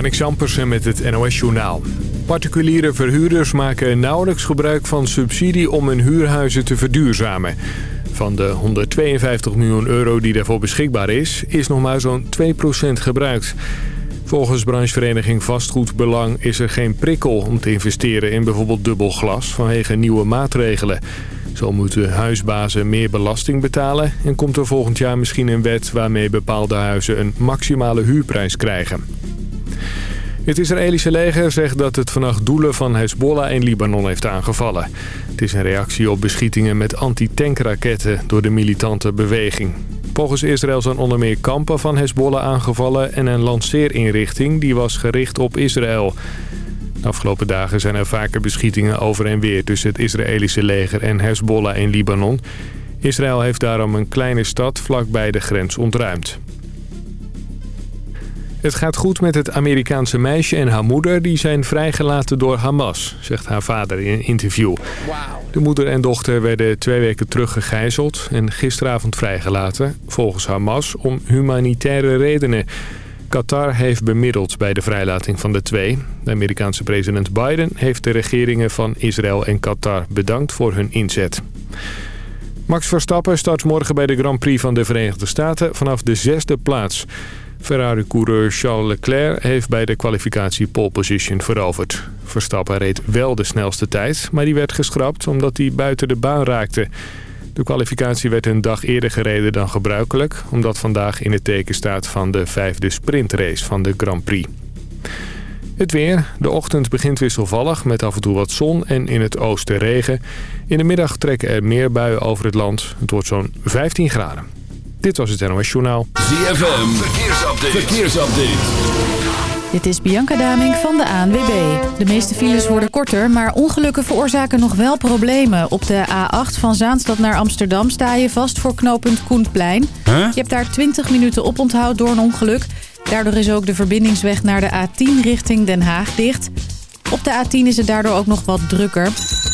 Marnix Ampersen met het NOS-journaal. Particuliere verhuurders maken nauwelijks gebruik van subsidie om hun huurhuizen te verduurzamen. Van de 152 miljoen euro die daarvoor beschikbaar is, is nog maar zo'n 2% gebruikt. Volgens branchevereniging Vastgoedbelang is er geen prikkel om te investeren in bijvoorbeeld dubbel glas vanwege nieuwe maatregelen. Zo moeten huisbazen meer belasting betalen en komt er volgend jaar misschien een wet waarmee bepaalde huizen een maximale huurprijs krijgen. Het Israëlische leger zegt dat het vannacht doelen van Hezbollah in Libanon heeft aangevallen. Het is een reactie op beschietingen met antitankraketten door de militante beweging. Volgens Israël zijn onder meer kampen van Hezbollah aangevallen... en een lanceerinrichting die was gericht op Israël. De afgelopen dagen zijn er vaker beschietingen over en weer... tussen het Israëlische leger en Hezbollah in Libanon. Israël heeft daarom een kleine stad vlakbij de grens ontruimd. Het gaat goed met het Amerikaanse meisje en haar moeder. Die zijn vrijgelaten door Hamas, zegt haar vader in een interview. De moeder en dochter werden twee weken terug gegijzeld en gisteravond vrijgelaten. Volgens Hamas om humanitaire redenen. Qatar heeft bemiddeld bij de vrijlating van de twee. De Amerikaanse president Biden heeft de regeringen van Israël en Qatar bedankt voor hun inzet. Max Verstappen start morgen bij de Grand Prix van de Verenigde Staten vanaf de zesde plaats. Ferrari-coureur Charles Leclerc heeft bij de kwalificatie pole position veroverd. Verstappen reed wel de snelste tijd, maar die werd geschrapt omdat hij buiten de baan raakte. De kwalificatie werd een dag eerder gereden dan gebruikelijk... omdat vandaag in het teken staat van de vijfde sprintrace van de Grand Prix. Het weer. De ochtend begint wisselvallig met af en toe wat zon en in het oosten regen. In de middag trekken er meer buien over het land. Het wordt zo'n 15 graden. Dit was het NOS Journaal. ZFM, verkeersupdate. verkeersupdate. Dit is Bianca Daming van de ANWB. De meeste files worden korter, maar ongelukken veroorzaken nog wel problemen. Op de A8 van Zaanstad naar Amsterdam sta je vast voor knooppunt Koenplein. Je hebt daar 20 minuten op onthoud door een ongeluk. Daardoor is ook de verbindingsweg naar de A10 richting Den Haag dicht. Op de A10 is het daardoor ook nog wat drukker.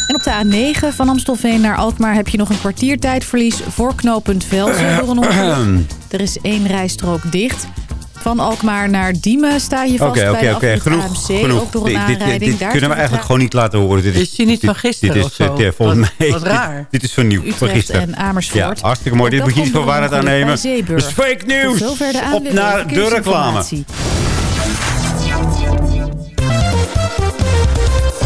En op de A9 van Amstelveen naar Alkmaar heb je nog een kwartiertijdverlies voor knooppunt Velsen door een ongeluk. Er is één rijstrook dicht. Van Alkmaar naar Diemen sta je vast okay, bij okay, okay. genoeg, AMC, genoeg. ook door een dit, aanrijding. Dit, dit Daar kunnen we eigenlijk gewoon niet laten horen. Dit is, die niet van gisteren dit is, of zo? Dit, volgens wat, mij, wat raar. Dit, dit is van nieuw, Utrecht van gisteren. en Amersfoort. Ja, hartstikke mooi. Dit moet je niet voor waarheid aannemen. bij. Dus fake de Op naar de reclame.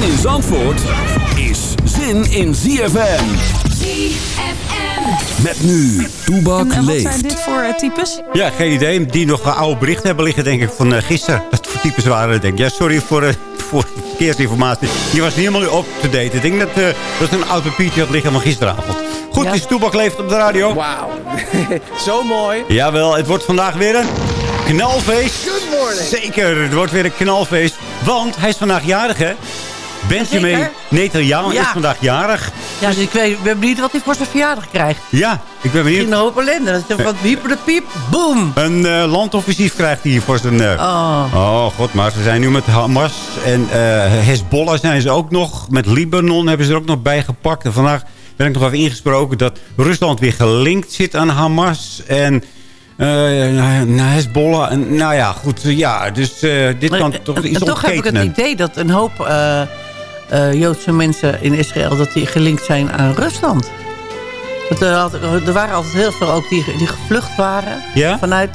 Zin in Zandvoort is zin in ZFM. ZFM. Met nu, Toebak En, en wat zijn dit voor uh, types? Ja, geen idee. Die nog een oude berichten hebben liggen, denk ik, van uh, gisteren. Dat voor types waren het, denk ik. Ja, sorry voor, uh, voor verkeersinformatie. Die was niet helemaal up-to-date. Ik denk dat uh, dat een oud papiertje had liggen van gisteravond. Goed, Ja. is Toebak leeft op de radio. Wauw, zo mooi. Jawel, het wordt vandaag weer een knalfeest. Zeker, het wordt weer een knalfeest. Want hij is vandaag jarig, hè? Benjamin. Netanyahu Ja. is vandaag jarig. Ja, dus ik weet, ben benieuwd wat hij voor zijn verjaardag krijgt. Ja, ik ben benieuwd. In een hoop ellende. Dat is van hyper de piep, boom. Een eh, landoffensief krijgt hij voor zijn... eh, Oh. Oh, god, maar ze zijn nu met Hamas en eh Hezbollah zijn ze ook nog. Met Libanon hebben ze er ook nog bij gepakt. En vandaag ben ik nog even ingesproken dat Rusland weer gelinkt zit aan Hamas. En eh, naar Hezbollah. En, nou ja, goed. Ja, dus eh, dit Maar, kan eh, toch en iets toch heb ik het idee dat een hoop eh, eh, Joodse mensen in Israël... dat die gelinkt zijn aan Rusland. Dat er, had- er waren altijd heel veel ook die, die gevlucht waren... Ja? vanuit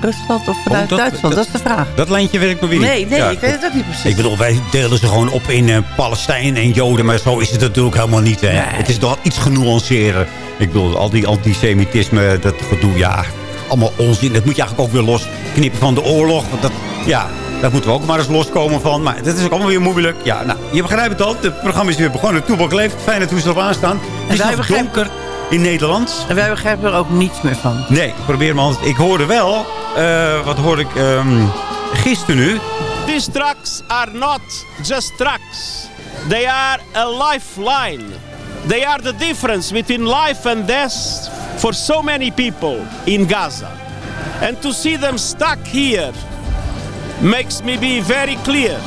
Rusland of vanuit Oh, dat- Duitsland. Dat, dat- is de vraag. Dat lijntje ik nog weer niet. Nee, nee, Ja, ik weet het ook niet precies. Ik bedoel, wij delen ze gewoon op in eh Palestijn en Joden. Maar zo is het natuurlijk helemaal niet. Hè. Nee. Het is toch iets genuanceerder. Ik bedoel, al die antisemitisme, dat gedoe, ja, allemaal onzin. Dat moet je eigenlijk ook weer losknippen van de oorlog. Want dat, ja, daar moeten we ook maar eens loskomen van. Maar dat is ook allemaal weer moeilijk. Ja, nou, je begrijpt het al. Het programma is weer begonnen. Toebak leeft. Fijn dat we erop aanstaan. Het is wij nog begrijpen- donker in Nederland. En wij begrijpen er ook niets meer van. Nee, ik probeer me altijd. Ik hoorde wel, eh, wat hoorde ik ehm, gisteren nu? these trucks are not just trucks. They are a lifeline. They are the difference between life and death for so many people in Gaza. And to see them stuck here makes me be very clear.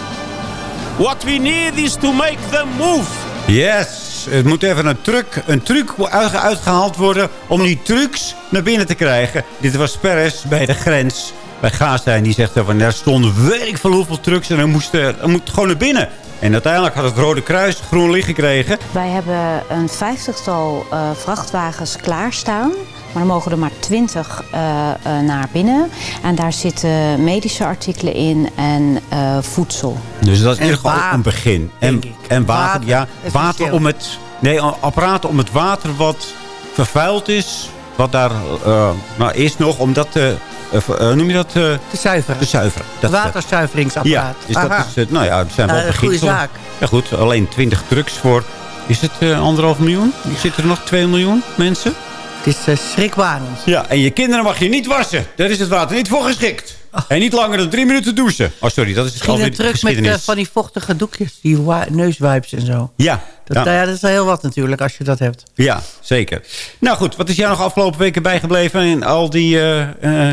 What we need is to make them move. Yes, het moet even een truc, een truc uit- uitgehaald worden om die trucs naar binnen te krijgen. Dit was Perez bij de grens bij Gaza. En die zegt van, er stonden werk veel hoeveel trucks en er moest, er er moet gewoon naar binnen. En uiteindelijk had het Rode Kruis groen licht gekregen. Wij hebben een vijftigtal eh, vrachtwagens klaarstaan. Maar er mogen er maar twintig eh, eh, naar binnen. En daar zitten medische artikelen in en eh, voedsel. Dus dat is in ieder geval een begin. En, en water, Water, ja. Water om het... Nee, apparaten om het water wat vervuild is. Wat daar eh, nou, is nog, om dat te... eh, noem je dat? eh, Te zuiveren. te zuiveren. Dat, Waterzuiveringsapparaat. Ja, dus dat Aha. is, het. nou ja, het zijn wel een goede zaak. Ja goed, alleen 20 trucks voor... Is het anderhalf miljoen? Zitten er nog 2 miljoen mensen? Het is uh, schrikbarend. Ja, en je kinderen mag je niet wassen. Daar is het water niet voor geschikt. En niet langer dan drie minuten douchen. Oh, sorry, dat is Misschien alweer truc met eh, van die vochtige doekjes. Die neuswipes en zo. Ja, Dat, ja. nou ja, dat is heel wat natuurlijk als je dat hebt. Ja, zeker. Nou goed, wat is jou nog afgelopen weken bijgebleven in al die... eh,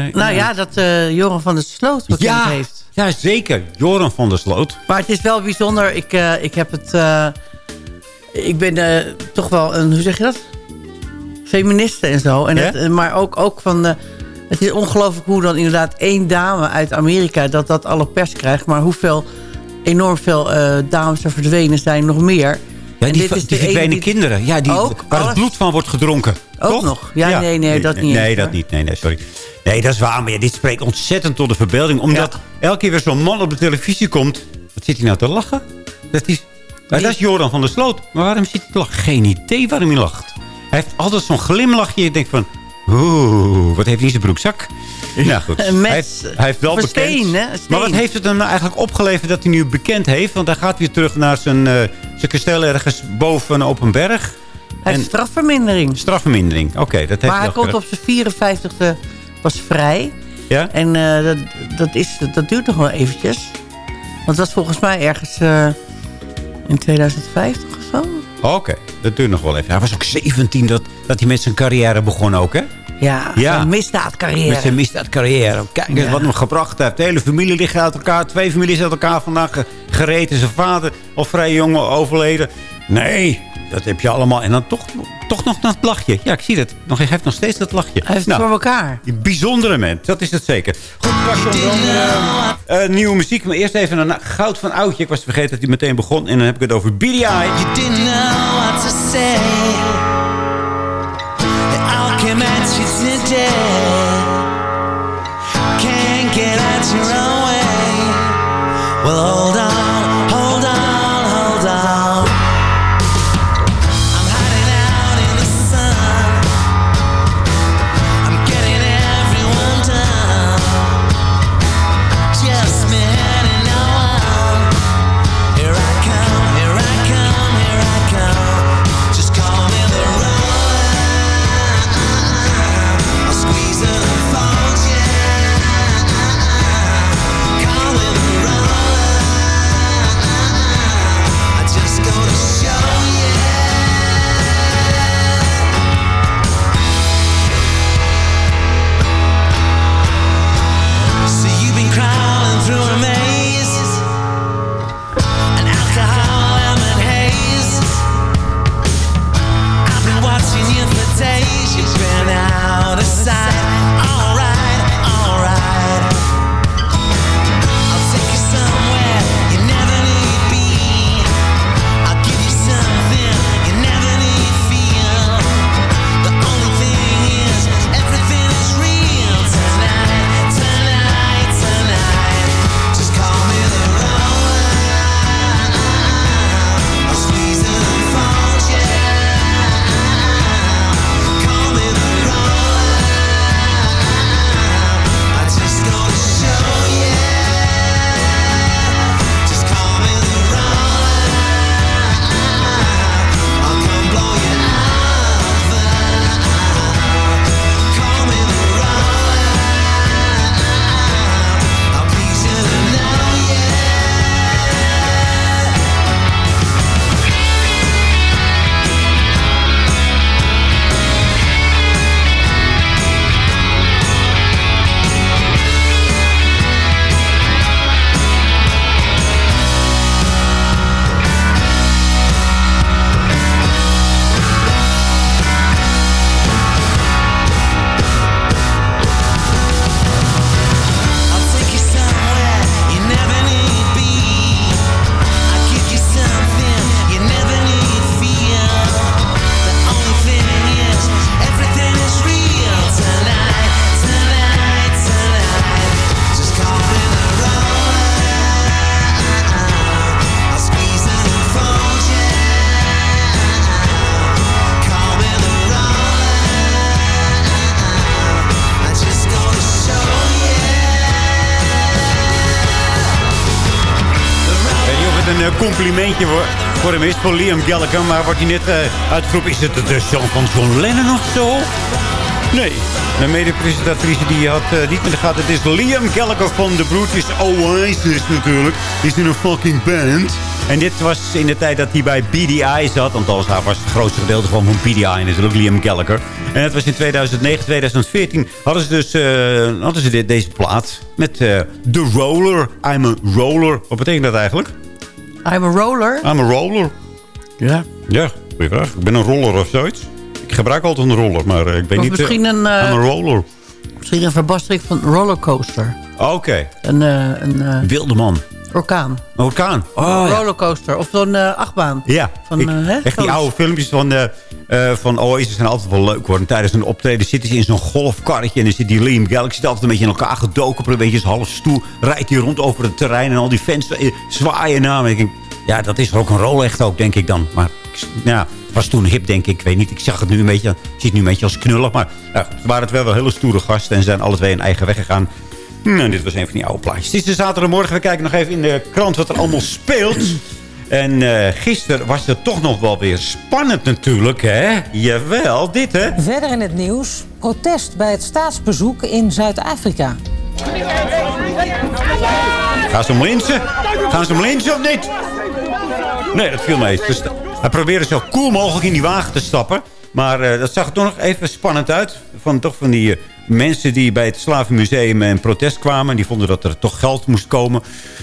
eh, Nou ja, dat Joran van der Sloot bekend ja, heeft. ja, zeker. Joran van der Sloot. Maar het is wel bijzonder. Ik, ik heb het... ik ben toch wel een... Hoe zeg je dat? Feministe en zo. En Ja? het, maar ook, ook van... eh, het is ongelooflijk hoe dan inderdaad één dame uit Amerika... dat dat alle pers krijgt. Maar hoeveel enorm veel eh, dames er verdwenen zijn nog meer. Ja, En die, dit is die verdwenen die- kinderen. Ja, die, Ook? waar het bloed van wordt gedronken. Ook Toch? nog? Ja, nee, nee, dat niet Nee, eens, dat niet. Nee, nee, sorry. Nee, dat is waar. Maar ja, dit spreekt ontzettend tot de verbeelding. Omdat Ja. elke keer weer zo'n man op de televisie komt. Wat zit hij nou te lachen? Dat is, dat is Joran van der Sloot. Maar waarom zit hij te lachen? Geen idee waarom hij lacht. Hij heeft altijd zo'n glimlachje. Je denkt van... Oeh, wat heeft hij in zijn broekzak? Nou goed. Een mes hij, heeft, hij heeft wel bekend. steen, hè? Maar wat heeft het hem nou eigenlijk opgeleverd dat hij nu bekend heeft? Want hij gaat weer terug naar zijn, eh, zijn kasteel ergens boven op een berg. Hij heeft strafvermindering. Strafvermindering, oké. dat heeft Maar hij komt op zijn 54e pas vrij. Ja? En eh, dat, dat, is, dat duurt nog wel eventjes. Want dat was volgens mij ergens eh, in 2050 of zo. Oké, dat duurt nog wel even. Hij was ook 17 dat, dat hij met zijn carrière begon ook, hè? Ja, Ja. een misdaadcarrière. Met zijn misdaadcarrière. Kijk eens Ja. wat hem gebracht heeft. De hele familie ligt uit elkaar. Twee families uit elkaar vandaag ge- gereten. Zijn vader al vrij jong overleden. Nee, dat heb je allemaal. En dan toch, toch nog dat lachje. Ja, ik zie het. Nog, hij heeft nog steeds dat lachje. Hij heeft het voor elkaar. Een bijzondere mens, dat is het zeker. Goed, andere eh, nieuwe muziek. Maar eerst even een goud van oudje. Ik was vergeten dat hij meteen begon. En dan heb ik het over Billy Eye. didn't know what to say. Today. Can't get out your own way. Well, complimentje voor, voor hem is, voor Liam Gallagher. Maar wordt hij net uh, uitgeroepen, is het de zoon van John Lennon of zo? Nee. Mijn mede-presentatrice die had uh, niet meer de gaten. Het is Liam Gallagher van de broertjes Oasis natuurlijk. Die is in een fucking band. En dit was in de tijd dat hij bij BDI zat. Althans, hij was het grootste gedeelte van, van BDI natuurlijk, Liam Gallagher. En het was in 2009, 2014 hadden ze dus uh, hadden ze deze plaat met uh, The Roller. I'm a Roller. Wat betekent dat eigenlijk? I'm a Roller? I'm a Roller. Ja. Ja, goeie vraag. Ik ben een roller of zoiets. Ik gebruik altijd een roller, maar ik weet of niet... misschien een... I'm a Roller. Misschien een verbastering van rollercoaster. Oké. Okay. Een... een Wilde man. Orkaan. Een orkaan. Oh, een rollercoaster. Of zo'n uh, achtbaan. Ja. Van, ik, uh, echt die oude filmpjes van, uh, van Oasis zijn altijd wel leuk hoor. En tijdens een optreden zitten ze in zo'n golfkarretje. En dan zit die Liam Gallagher zit altijd een beetje in elkaar gedoken. Op een beetje half stoel. Rijdt hij rond over het terrein. En al die fans zwaaien naar me. Ik denk, ja, dat is ook een rol echt ook, denk ik dan. Maar ja, was toen hip, denk ik. Ik weet niet. Ik zag het nu een beetje, ik zie het nu een beetje als knullig. Maar ze waren het wel wel hele stoere gasten. En zijn alle twee een eigen weg gegaan. Nou, dit was een van die oude plaatjes. Het is de zaterdagmorgen. We kijken nog even in de krant wat er allemaal speelt. En uh, gisteren was het toch nog wel weer spannend natuurlijk, hè? Jawel, dit, hè? Verder in het nieuws. Protest bij het staatsbezoek in Zuid-Afrika. Gaan ze hem linsen? Gaan ze hem linsen of niet? Nee, dat viel mee. Dus hij probeerde zo cool mogelijk in die wagen te stappen. Maar uh, dat zag er toch nog even spannend uit. Van, toch van die uh, mensen die bij het Slavenmuseum in protest kwamen. Die vonden dat er toch geld moest komen.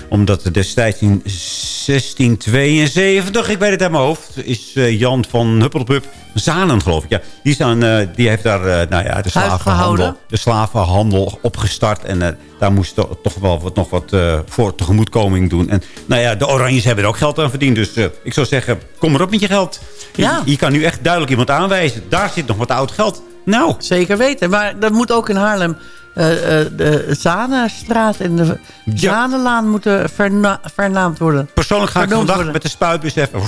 Omdat er destijds in 1672, ik weet het uit mijn hoofd... is uh, Jan van Huppelpup, Zanen geloof ik. Ja, die, staan, die heeft daar nou ja, de, slavenhandel, de slavenhandel opgestart. En daar moest to toch wel wat, nog wat voor tegemoetkoming doen. En nou ja, de Oranjes hebben er ook geld aan verdiend. Dus ik zou zeggen, kom maar op met je geld. Ja. Je, je kan nu echt duidelijk iemand aanwijzen. Daar zit nog wat oud geld. Nou. Zeker weten. Maar dat moet ook in Haarlem... Uh, uh, de Zanenstraat en de Zanenlaan moeten verna vernaamd worden. Persoonlijk ga ik vandaag worden. met de spuitbus even...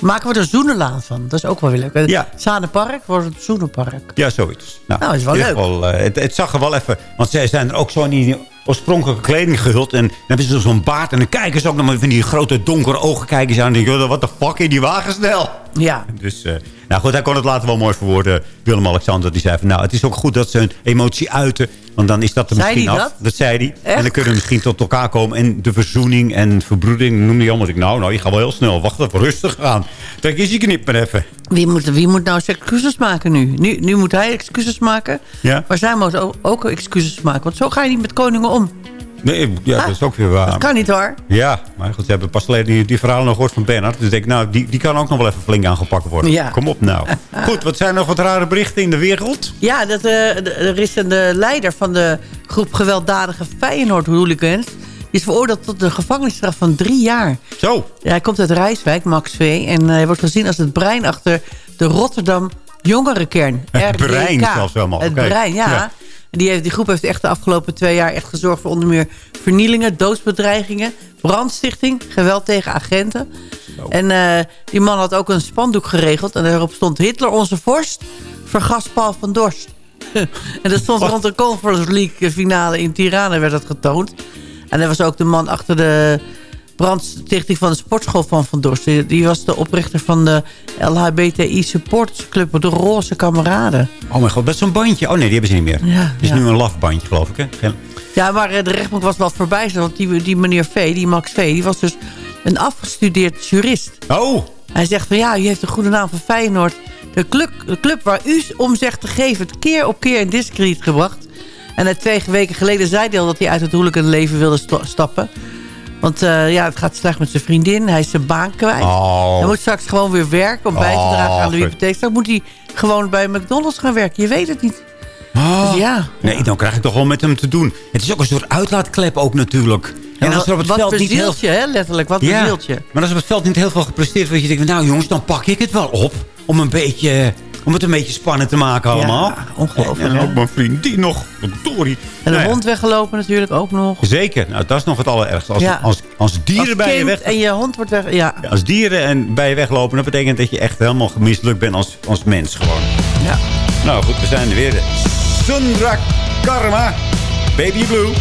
Maken we er Zoenenlaan van. Dat is ook wel weer leuk. Ja. Zanenpark wordt het Zoenenpark. Ja, zoiets. Nou, nou is wel leuk. Geval, uh, het, het, zag er wel even... Want zij zijn er ook zo in die oorspronkelijke kleding gehuld. En dan hebben ze zo'n baard. En dan kijken ze ook nog van die grote donkere ogen kijken ze aan. En denken, wat de fuck in die wagen snel. Ja. Dus... Nou goed, hij kon het later wel mooi verwoorden. Willem-Alexander die zei van... nou, het is ook goed dat ze hun emotie uiten. Want dan is dat er zei misschien af. Dat? dat zei hij. Echt? En dan kunnen we misschien tot elkaar komen. En de verzoening en verbroeding, noem die allemaal. Ik, nou, nou, je gaat wel heel snel. Wacht even, rustig aan. Trek eens je knip maar even. Wie moet, wie moet nou zijn excuses maken nu? nu? Nu moet hij excuses maken. Ja. Maar zij moet ook, ook excuses maken. Want zo ga je niet met koningen om. Nee, ja, ah, dat is ook weer waar. Dat kan niet hoor. Ja, maar goed, ze hebben pas geleden die, die verhalen nog gehoord van Bernard. Dus ik denk, nou, die, die kan ook nog wel even flink aangepakt worden. Ja. Kom op nou. goed, wat zijn nog wat rare berichten in de wereld? Ja, dat, uh, er is een de leider van de groep gewelddadige Feyenoord-hooligans. Die is veroordeeld tot een gevangenisstraf van drie jaar. Zo. Ja, hij komt uit Rijswijk, Max V. En hij wordt gezien als het brein achter de Rotterdam jongerenkern. Het brein zelfs helemaal. Het okay. brein, ja. ja. Die, heeft, die groep heeft echt de afgelopen twee jaar echt gezorgd voor onder meer vernielingen, doodsbedreigingen, brandstichting, geweld tegen agenten. Zo. En uh, die man had ook een spandoek geregeld en daarop stond Hitler onze vorst, vergas Paul van Dorst. en dat stond rond de Conference League finale in Tirana werd dat getoond. En dat was ook de man achter de brandstichting van de sportschool van Van Dorst. Die, was de oprichter van de LHBTI supportersclub, de Roze Kameraden. Oh mijn god, dat is zo'n bandje. Oh nee, die hebben ze niet meer. Ja, Het is ja. nu een lafbandje, geloof ik. Hè? Geen- Ja, maar eh, de rechtbank was wel voorbij. Want die, die meneer V, die Max V, die was dus een afgestudeerd jurist. Oh, Hij zegt van ja, u heeft een goede naam van Feyenoord. De club, de club waar u om zegt te geven, het keer op keer in discrediet gebracht. En twee weken geleden zei hij al dat hij uit het huwelijk leven wilde sta- stappen. Want eh, ja, het gaat slecht met zijn vriendin. Hij is zijn baan kwijt. Oh. Hij moet straks gewoon weer werken om bij te Oh, dragen aan de bibliotheek. Straks moet hij gewoon bij McDonald's gaan werken. Je weet het niet. Oh. Dus ja. Nee, dan krijg ik toch wel met hem te doen. Het is ook een soort uitlaatklep ook natuurlijk. En als er op het wat veld niet heel... hè? Letterlijk, wat Ja, maar als op het veld niet heel veel gepresteerd wordt... je denkt, nou jongens, dan pak ik het wel op. Om, een beetje, om het een beetje spannend te maken allemaal. Ja, ongelooflijk, En ook mijn vriendin nog. Verdorie. En de Nou ja, hond weggelopen natuurlijk ook nog. Zeker. Nou, dat is nog het allerergste. Als, Ja. als, als dieren Als bij je kind weg... en je hond wordt weg... Ja. Als dieren en bij je weglopen, dat betekent dat je echt helemaal mislukt bent als, als mens gewoon. ja. Nou goed, we zijn er weer. Sundra Karma, Baby Blue.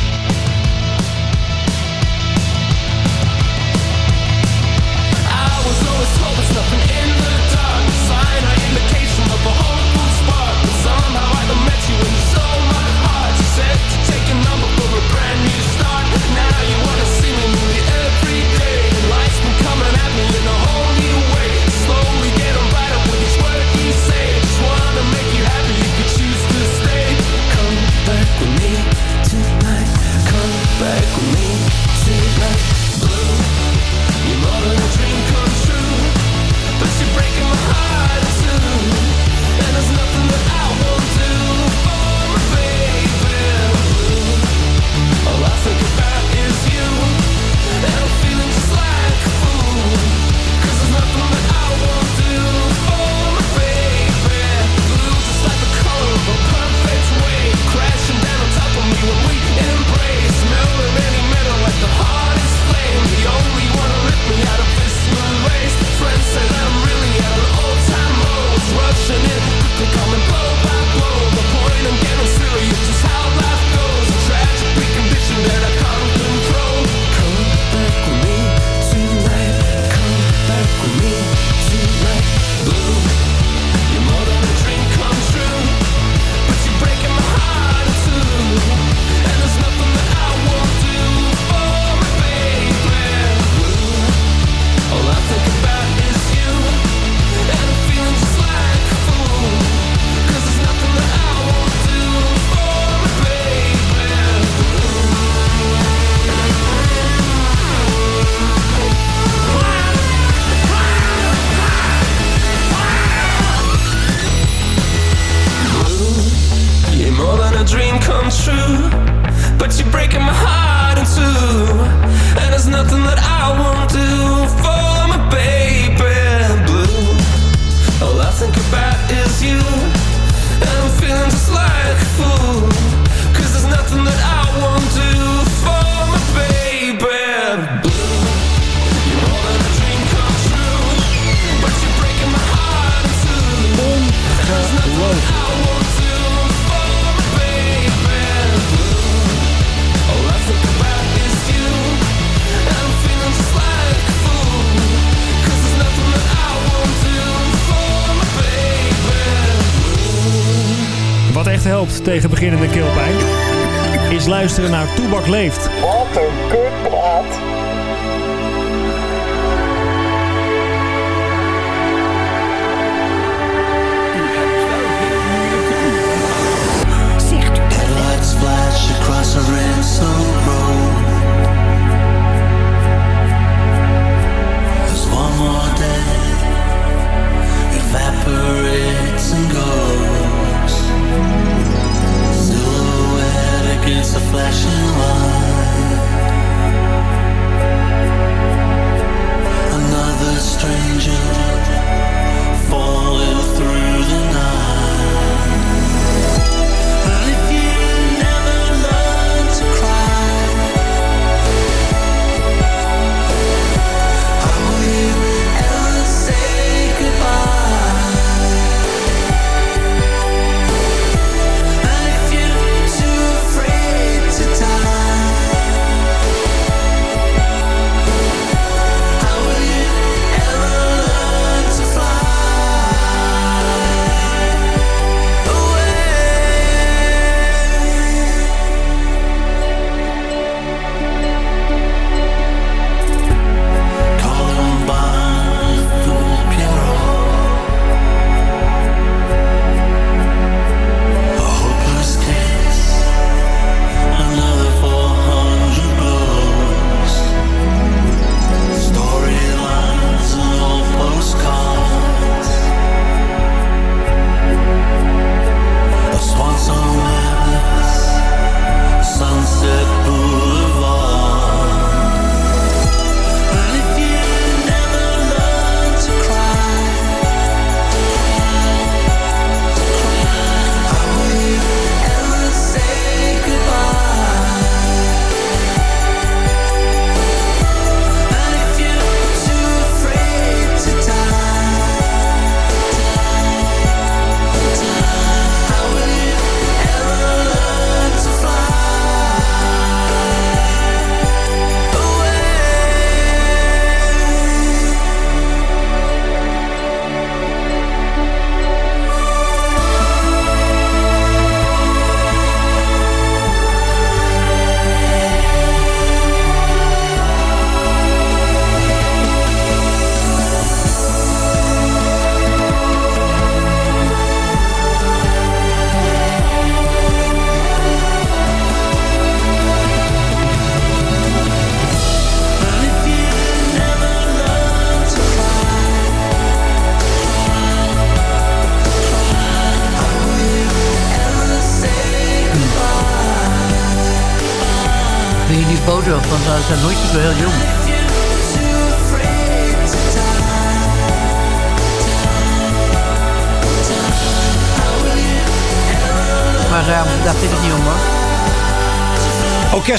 Tegen beginnende keelpijn? Is luisteren naar Toebak Leeft. Wat een kutpraat.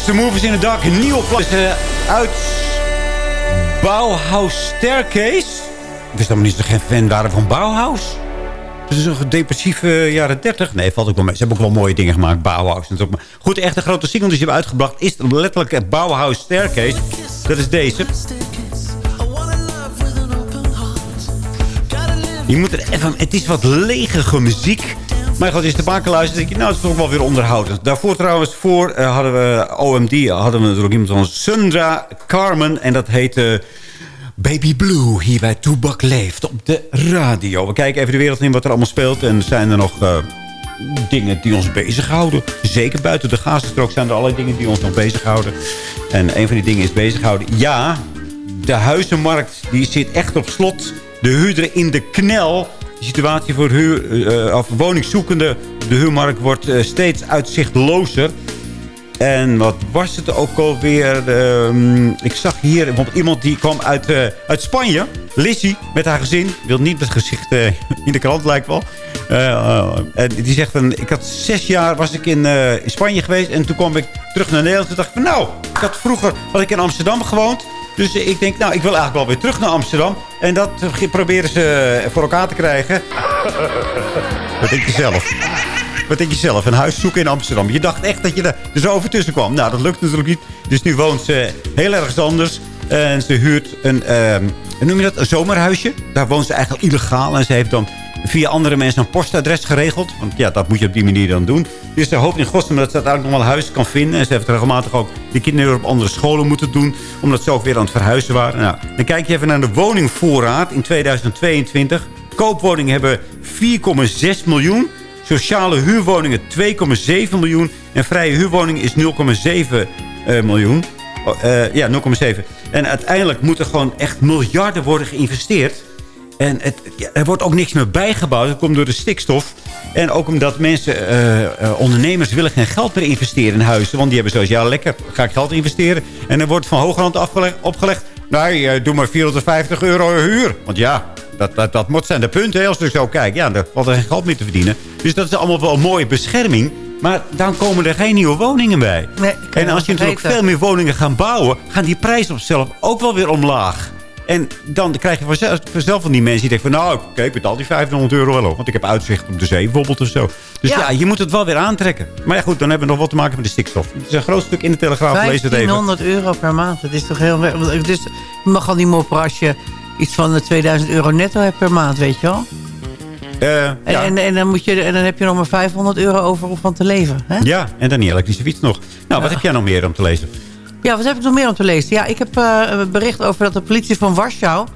The Movers in the Dark. Een nieuwe plaats eh, uit Bauhaus Staircase. Ik wist helemaal niet dat ze geen fan waren van Bauhaus. Het is een depressieve jaren 30. Nee, valt ook wel mee. Ze hebben ook wel mooie dingen gemaakt. Bauhaus. Maar goed, echt een grote single die ze hebben uitgebracht... is letterlijk het Bauhaus Staircase. Dat is deze. Je moet er even... Het is wat legerige muziek. Maar goed, als je te maken luistert, denk je... Nou, het is toch wel weer onderhoudend. Daarvoor trouwens, voor eh, hadden we OMD... hadden we natuurlijk iemand van Sundra Carmen. En dat heette... Baby Blue hier bij Toebak Leeft op de radio. We kijken even de wereld in wat er allemaal speelt. En zijn er nog eh, dingen die ons bezighouden? Zeker buiten de Gazastrook zijn er allerlei dingen die ons nog bezighouden. En een van die dingen is bezighouden. Ja, de huizenmarkt die zit echt op slot. De huurderen in de knel. De situatie voor huur, op de huurmarkt wordt eh, steeds uitzichtlozer. En wat was het ook alweer? Ehm, ik zag hier iemand die kwam uit, uit Spanje. Lizzie, met haar gezin. Wil niet met gezicht in de krant, lijkt wel. En die zegt, dan, ik had zes jaar was ik in, in Spanje geweest. En toen kwam ik terug naar Nederland. Toen dacht ik van, nou, ik had vroeger had ik in Amsterdam gewoond. Dus ik denk, nou, ik wil eigenlijk wel weer terug naar Amsterdam. En dat proberen ze voor elkaar te krijgen. Wat denk je zelf? Wat denk je zelf? Een huis zoeken in Amsterdam. Je dacht echt dat je er zo over tussen kwam. Nou, dat lukt natuurlijk niet. Dus nu woont ze heel ergens anders. En ze huurt een, ehm, noem je dat? Een zomerhuisje. Daar woont ze eigenlijk illegaal. En ze heeft dan via andere mensen een postadres geregeld. Want ja, dat moet je op die manier dan doen. Dus ze hoopt in godsnaam dat ze uiteindelijk nog wel huis kan vinden. En ze heeft regelmatig ook die kinderen op andere scholen moeten doen. Omdat ze ook weer aan het verhuizen waren. Nou, dan kijk je even naar de woningvoorraad in 2022. Koopwoningen hebben 4,6 miljoen. Sociale huurwoningen 2,7 miljoen. En vrije huurwoningen is 0,7 eh, miljoen. Oh, eh, ja, 0,7. En uiteindelijk moeten gewoon echt miljarden worden geïnvesteerd. En het, ja, er wordt ook niks meer bijgebouwd. Dat komt door de stikstof. En ook omdat mensen, eh, eh, ondernemers willen geen geld meer investeren in huizen. Want die hebben zoiets, ja lekker, ga ik geld investeren. En er wordt van hogerhand afgelegd, opgelegd. Nee, eh, doe maar 450 euro huur. Want ja, dat, dat, dat moet zijn de punten. Als ik zo kijk, ja, dan valt er geen geld meer te verdienen. Dus dat is allemaal wel een mooie bescherming. Maar dan komen er geen nieuwe woningen bij. Nee, je en als je natuurlijk veel meer woningen gaat bouwen... gaan die prijzen op zichzelf ook wel weer omlaag. En dan krijg je vanzelf, vanzelf van die mensen die denken van... nou, oké, ik betaal die 500 euro wel op. Want ik heb uitzicht op de zee bijvoorbeeld of zo. Dus ja. Ja. je moet het wel weer aantrekken. Maar ja, goed, dan hebben we nog wat te maken met de stikstof. Het is een groot stuk in de Telegraaf. Lees het even. 1500 euro per maand. Dat is toch heel... Het is, je mag al niet mopperen als je iets van de 2000 euro netto hebt per maand, weet je wel. Eh, En, ja. en, en, dan moet je, en dan heb je nog maar 500 euro over om van te leven. Hè? ja, en dan die elektrische fiets nog. Nou, wat heb jij nog meer om te lezen? Ja, wat heb ik nog meer om te lezen? Ja, ik heb eh, een bericht over dat de politie van Warschau...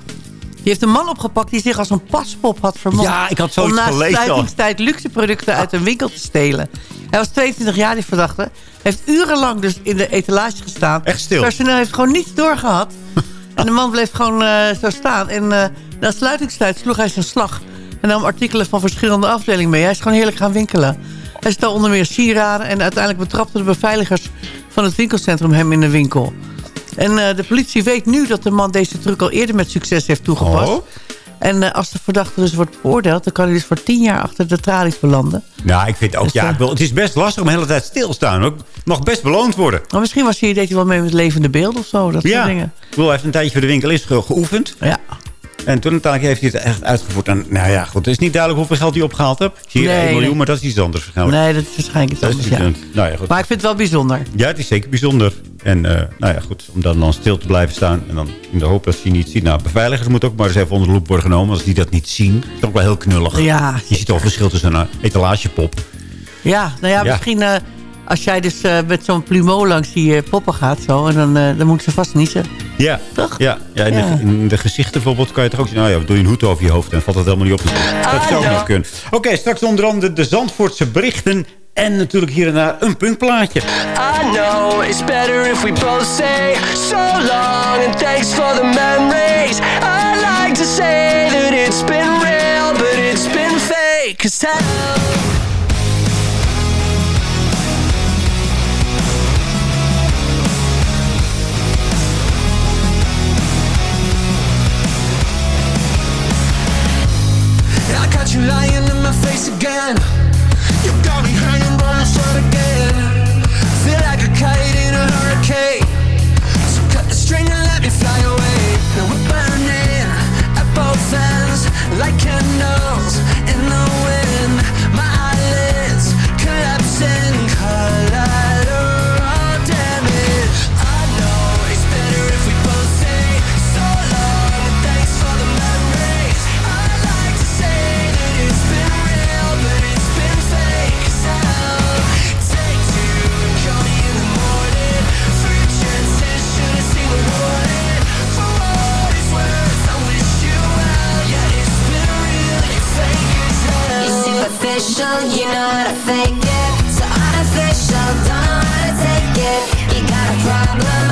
die heeft een man opgepakt die zich als een paspop had vermomd. Ja, ik had zoiets Om na sluitingstijd luxe producten uit een winkel te stelen. Hij was 22 jaar, die verdachte. heeft urenlang dus in de etalage gestaan. Echt stil. Het personeel heeft gewoon niets doorgehad. en de man bleef gewoon eh, zo staan. En eh, na sluitingstijd sloeg hij zijn slag. En nam artikelen van verschillende afdelingen mee. Hij is gewoon heerlijk gaan winkelen. Hij stal onder meer sieraden. En uiteindelijk betrapten de beveiligers van het winkelcentrum hem in de winkel. En eh, de politie weet nu dat de man deze truc al eerder met succes heeft toegepast. Oh. En eh, als de verdachte dus wordt beoordeeld... dan kan hij dus voor tien jaar achter de tralies belanden. Nou, ik vind ook, Dus, ja, eh, ik wil- het is best lastig om de hele tijd stil te staan. Ook mag best beloond worden. Maar misschien was hij, deed hij wel mee met levende beelden of zo. Dat soort Ja, dingen. ik bedoel, hij heeft een tijdje voor de winkel is ge- geoefend. Ja. En toen uiteindelijk heeft hij het echt uitgevoerd. En nou ja, goed, het is niet duidelijk hoeveel geld hij opgehaald zie hier Nee, 1 miljoen, nee. maar dat is iets anders. waarschijnlijk. Nee, dat is waarschijnlijk iets anders, ja. Nou ja, goed. Maar ik vind het wel bijzonder. Ja, het is zeker bijzonder. En eh, nou ja, goed, om dan, dan stil te blijven staan. En dan in de hoop dat ze je niet zien. Nou, beveiligers moeten ook maar eens even onder de loep worden genomen. Als die dat niet zien. Dat is ook wel heel knullig. Ja. Je ziet al verschil tussen een etalagepop. Ja, nou ja, Ja. misschien eh, als jij dus eh, met zo'n plumeau langs die poppen gaat... Zo, en dan, dan moet ze vast niezen. Ja, Toch? ja, ja, in, Ja. De, in de gezichten bijvoorbeeld kan je toch ook zien... nou ja, doe je een hoed over je hoofd en valt het helemaal niet op. Dat zou ook nog kunnen. Oké, straks onder andere de Zandvoortse berichten... en natuurlijk hier en daar een punkplaatje. I know it's better if we both say so long and thanks for the memories. I like to say that it's been real, but it's been fake. Cause. You lying in my face again. You got me hanging by the sun again. Feel like a kite in a hurricane. So cut the string and let me fly away. Now we're burning at both ends like candles superficial, you know how to fake it. So artificial, don't know how to take it. You got a problem,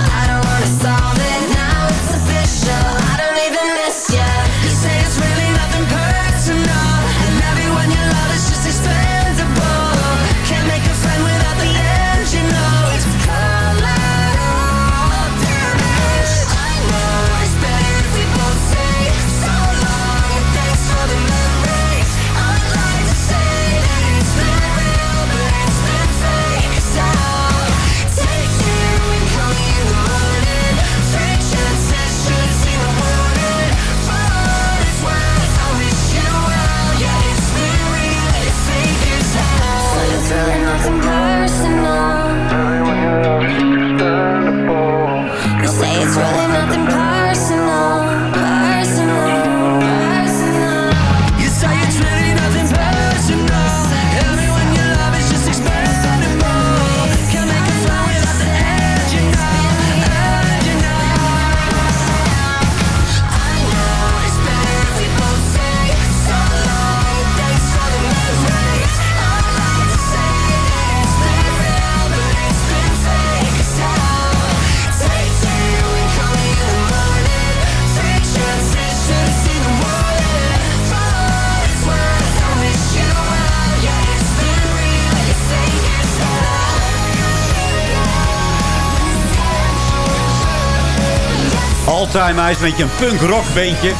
Is een beetje een punk-rock beentje.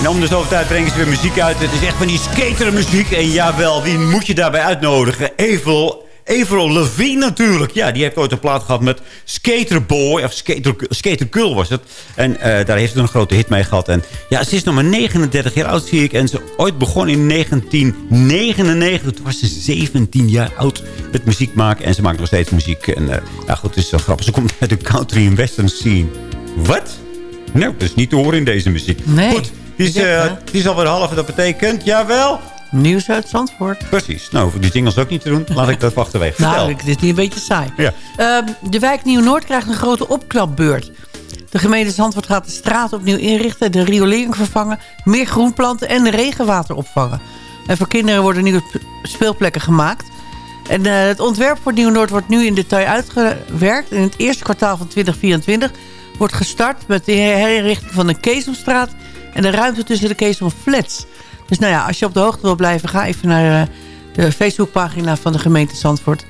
En om de zoveel tijd brengen ze weer muziek uit. Het is echt van die skatermuziek. En jawel, wie moet je daarbij uitnodigen? Evel... Avril Lavigne natuurlijk. Ja, die heeft ooit een plaat gehad met Skaterboy. Of Skater, Skater Girl was het. En eh, daar heeft ze een grote hit mee gehad. En ja, ze is nog maar 39 jaar oud, zie ik. En ze ooit begon in 1999. Toen was ze 17 jaar oud met muziek maken. En ze maakt nog steeds muziek. En eh, ja, goed, het is zo grappig. Ze komt uit de country en western scene. Wat? Nou, dat is niet te horen in deze muziek. Nee. Goed, het is, het is alweer half. Dat betekent, jawel... Nieuws uit Zandvoort. Precies. Nou, voor die jingles ook niet te doen. Laat ik dat achterwege. Nou, het is niet een beetje saai. Ja. Ehm, de wijk Nieuw-Noord krijgt een grote opknapbeurt. De gemeente Zandvoort gaat de straat opnieuw inrichten... de riolering vervangen, meer groenplanten en de regenwater opvangen. En voor kinderen worden nieuwe sp- speelplekken gemaakt. En eh, het ontwerp voor Nieuw-Noord wordt nu in detail uitgewerkt. In het eerste kwartaal van 2024 wordt gestart... met de herinrichting van de Keesomstraat... en de ruimte tussen de Keesomflats... Dus nou ja, als je op de hoogte wil blijven... ga even naar eh, de Facebookpagina van de gemeente Zandvoort.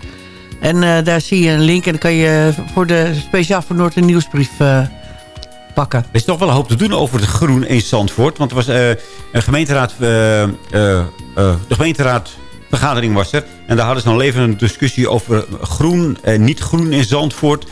En eh, daar zie je een link. En dan kan je voor de, speciaal voor Noord een nieuwsbrief eh, pakken. Er is toch wel een hoop te doen over het groen in Zandvoort. Want er was eh, een gemeenteraad... de gemeenteraadvergadering was er. En daar hadden ze een levende discussie over groen en niet groen in Zandvoort.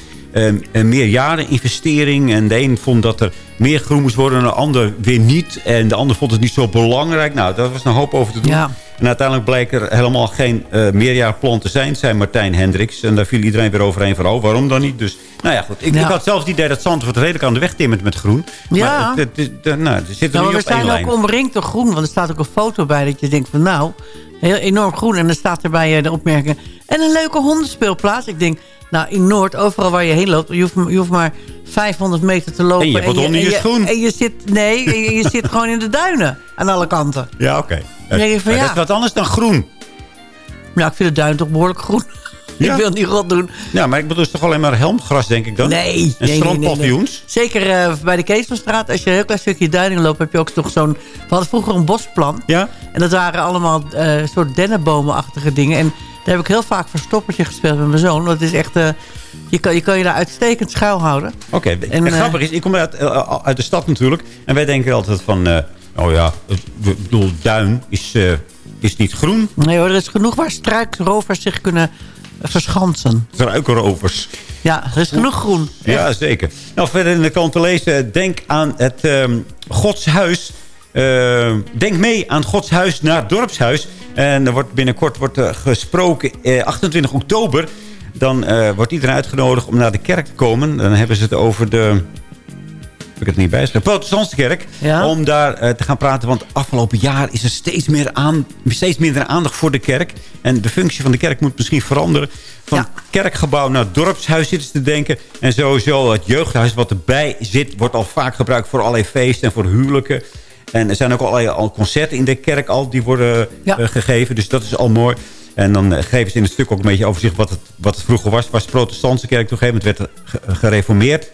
Een meerjareninvestering. En de een vond dat er meer groen moest worden en de ander weer niet. En de ander vond het niet zo belangrijk. Nou, daar was een hoop over te doen. Ja. En uiteindelijk bleek er helemaal geen eh meerjaarplan te zijn, zei Martijn Hendricks. En daar viel iedereen weer overheen van, oh, waarom dan niet? Dus, nou ja, goed. Ik, Ja. ik had zelfs het idee dat Zandvoort redelijk aan de weg timmert met groen. Ja. Maar het, het, het- nou, er zit er Nou, niet maar op we zijn lijn. ook omringd door groen. Want er staat ook een foto bij dat je denkt van nou, heel enorm groen. En dan staat er bij eh, de opmerking. En een leuke hondenspeelplaats. Ik denk, nou in Noord, overal waar je heen loopt. Je hoeft, je hoeft maar 500 meter te lopen. En je hebt wat onder je en schoen. En je zit, nee, je, je zit gewoon in de duinen. Aan alle kanten. Ja, oké. Ja. Dat is wat anders dan groen. Nou, ik vind de duin toch behoorlijk groen. Ja. ik wil niet rot doen. Ja, maar ik bedoel, het is toch alleen maar helmgras, denk ik dan? Nee. En nee, nee, nee, strandpaviljoens? nee. Zeker eh, bij de Keesmanstraat. Als je een heel klein stukje duining loopt, heb je ook toch zo'n... We hadden vroeger een bosplan. Ja? En dat waren allemaal eh soort dennenbomenachtige dingen. En daar heb ik heel vaak verstoppertje gespeeld met mijn zoon. Dat is echt... eh, je, kan, je kan je daar uitstekend schuil houden. Oké, En, en, grappig is, ik kom uit, uit de stad natuurlijk. En wij denken altijd van, oh ja, ik bedoel, duin is, is niet groen. Nee hoor, er is genoeg waar struikrovers zich kunnen verschansen. Struikenrovers. Ja, er is genoeg groen. Ja, zeker. Nou, verder in de krant te lezen. Denk aan het ehm Godshuis. Eh, denk mee aan Gods Huis naar het dorpshuis. En er wordt binnenkort wordt er gesproken. eh, 28 oktober. Dan eh, wordt iedereen uitgenodigd om naar de kerk te komen. Dan hebben ze het over de... Heb ik het niet bijgeschreven? Protestantse kerk. Ja. Om daar eh, te gaan praten. Want afgelopen jaar is er steeds, meer aan, steeds minder aandacht voor de kerk. En de functie van de kerk moet misschien veranderen. Van kerkgebouw naar dorpshuis zitten ze te denken. En sowieso het jeugdhuis wat erbij zit... wordt al vaak gebruikt voor allerlei feesten en voor huwelijken. En er zijn ook allerlei al concerten in de kerk al die worden Ja. eh, gegeven. Dus dat is al mooi. En dan eh, geven ze in het stuk ook een beetje overzicht wat het, wat het vroeger was. Was de protestantse kerk. Op een gegeven moment werd gereformeerd.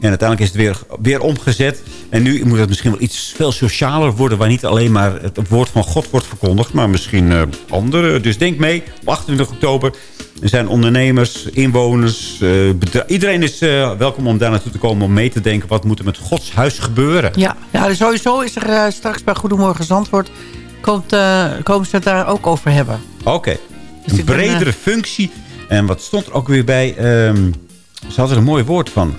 En uiteindelijk is het weer, weer omgezet. En nu moet het misschien wel iets veel socialer worden... waar niet alleen maar het woord van God wordt verkondigd... maar misschien eh, andere. Dus denk mee, op 28 oktober... Er zijn ondernemers, inwoners, eh, iedereen is eh, welkom om daar naartoe te komen... om mee te denken wat moet er met Gods huis gebeuren. Ja, ja dus sowieso is er straks bij Goedemorgen Zandvoort... Komt, komen ze het daar ook over hebben. Oké, Dus een ben, bredere functie. En wat stond er ook weer bij? Ehm, ze hadden er een mooi woord van.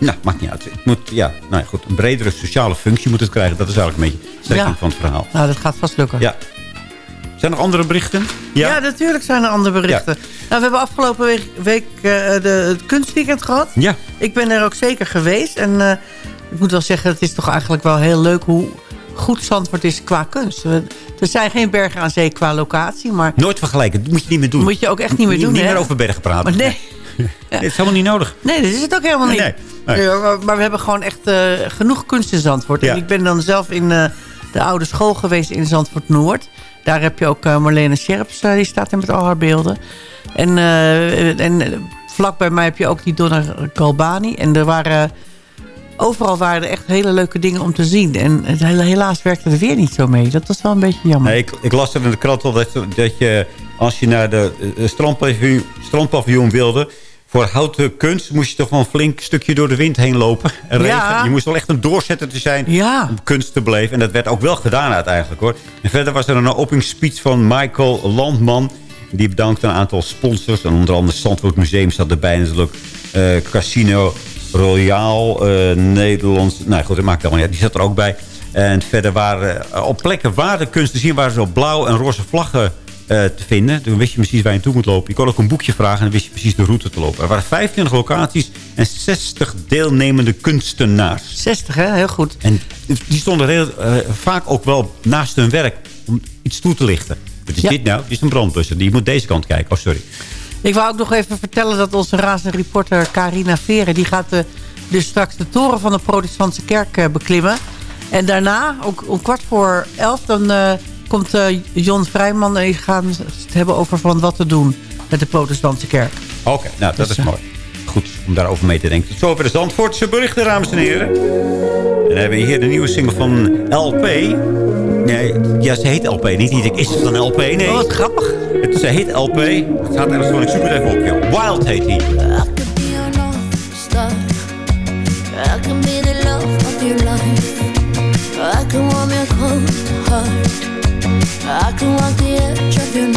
Nou, maakt niet uit. Het moet, ja, nou ja, goed. Een bredere sociale functie moet het krijgen. Dat is eigenlijk een beetje de strekking Ja. van het verhaal. Nou, dat gaat vast lukken. Ja. Zijn er nog andere berichten? Ja, natuurlijk zijn er andere berichten. Nou, we hebben afgelopen week, week eh, de, het kunstweekend gehad. Ja. Ik ben er ook zeker geweest. En eh, ik moet wel zeggen, het is toch eigenlijk wel heel leuk hoe goed Zandvoort is qua kunst. We- er zijn geen bergen aan zee qua locatie, maar Nooit vergelijken. Dat moet je niet meer doen. moet je ook echt niet meer doen. Niet meer over bergen praten. Maar Nee, het is helemaal niet nodig. nee, dat is het ook helemaal niet. Nee, maar, maar we hebben gewoon echt eh, genoeg kunst in Zandvoort. En ik ben dan zelf in eh, de oude school geweest in Zandvoort Noord. Daar heb je ook eh, Marlene Scherps, die staat er met al haar beelden. En, en vlak bij mij heb je ook die Donna Galbani. En er waren, overal waren er echt hele leuke dingen om te zien. En helaas werkte er weer niet zo mee. Dat was wel een beetje jammer. Nee, ik, ik las er in de krant al dat, dat je, als je naar de strandpaviljoen, strandpaviljoen wilde... voor houten kunst moest je toch wel een flink stukje door de wind heen lopen. En regen. Ja. Je moest wel echt een doorzetter te zijn Ja. om kunst te beleven. En dat werd ook wel gedaan uiteindelijk hoor. En verder was er een opening speech van Michael Landman. Die bedankte een aantal sponsors. En onder andere Zandvoort Museum zat erbij. En natuurlijk eh, Casino Royal, eh, Nederlands. Nou goed, dat maakt allemaal niet uit. Die zat er ook bij. En verder waren eh, op plekken waar de kunst te zien waren zo blauw en roze vlaggen te vinden. Toen wist je precies waar je naartoe moet lopen. Je kon ook een boekje vragen en dan wist je precies de route te lopen. Er waren 25 locaties en 60 deelnemende kunstenaars. 60, hè? Heel goed. En die stonden heel, eh, vaak ook wel naast hun werk om iets toe te lichten. Wat is Ja. dit nou? Dit is een brandblusser. Die moet deze kant kijken. Oh, sorry. Ik wou ook nog even vertellen dat onze razende reporter Carina Veren... die gaat eh, dus straks de toren van de protestantse kerk eh, beklimmen. En daarna, ook om kwart voor elf, dan eh, komt eh, Jon Vrijman... en gaan het hebben over van wat te doen met de protestantse kerk. Oké, nou, dat Dus, is eh, mooi. Goed om daarover mee te denken. Tot zover de Zandvoortse berichten, dames en heren. En dan hebben we hier de nieuwe single van LP. Nee, ja, ze heet LP. Niet ik is het een LP? Nee. Oh, wat grappig. Het, ze heet LP. Het gaat ergens van, ik zoek het even op, joh. Wild heet hij. I could be your north star. I can be the love of your life. I can warm your cold heart. I can walk the edge of your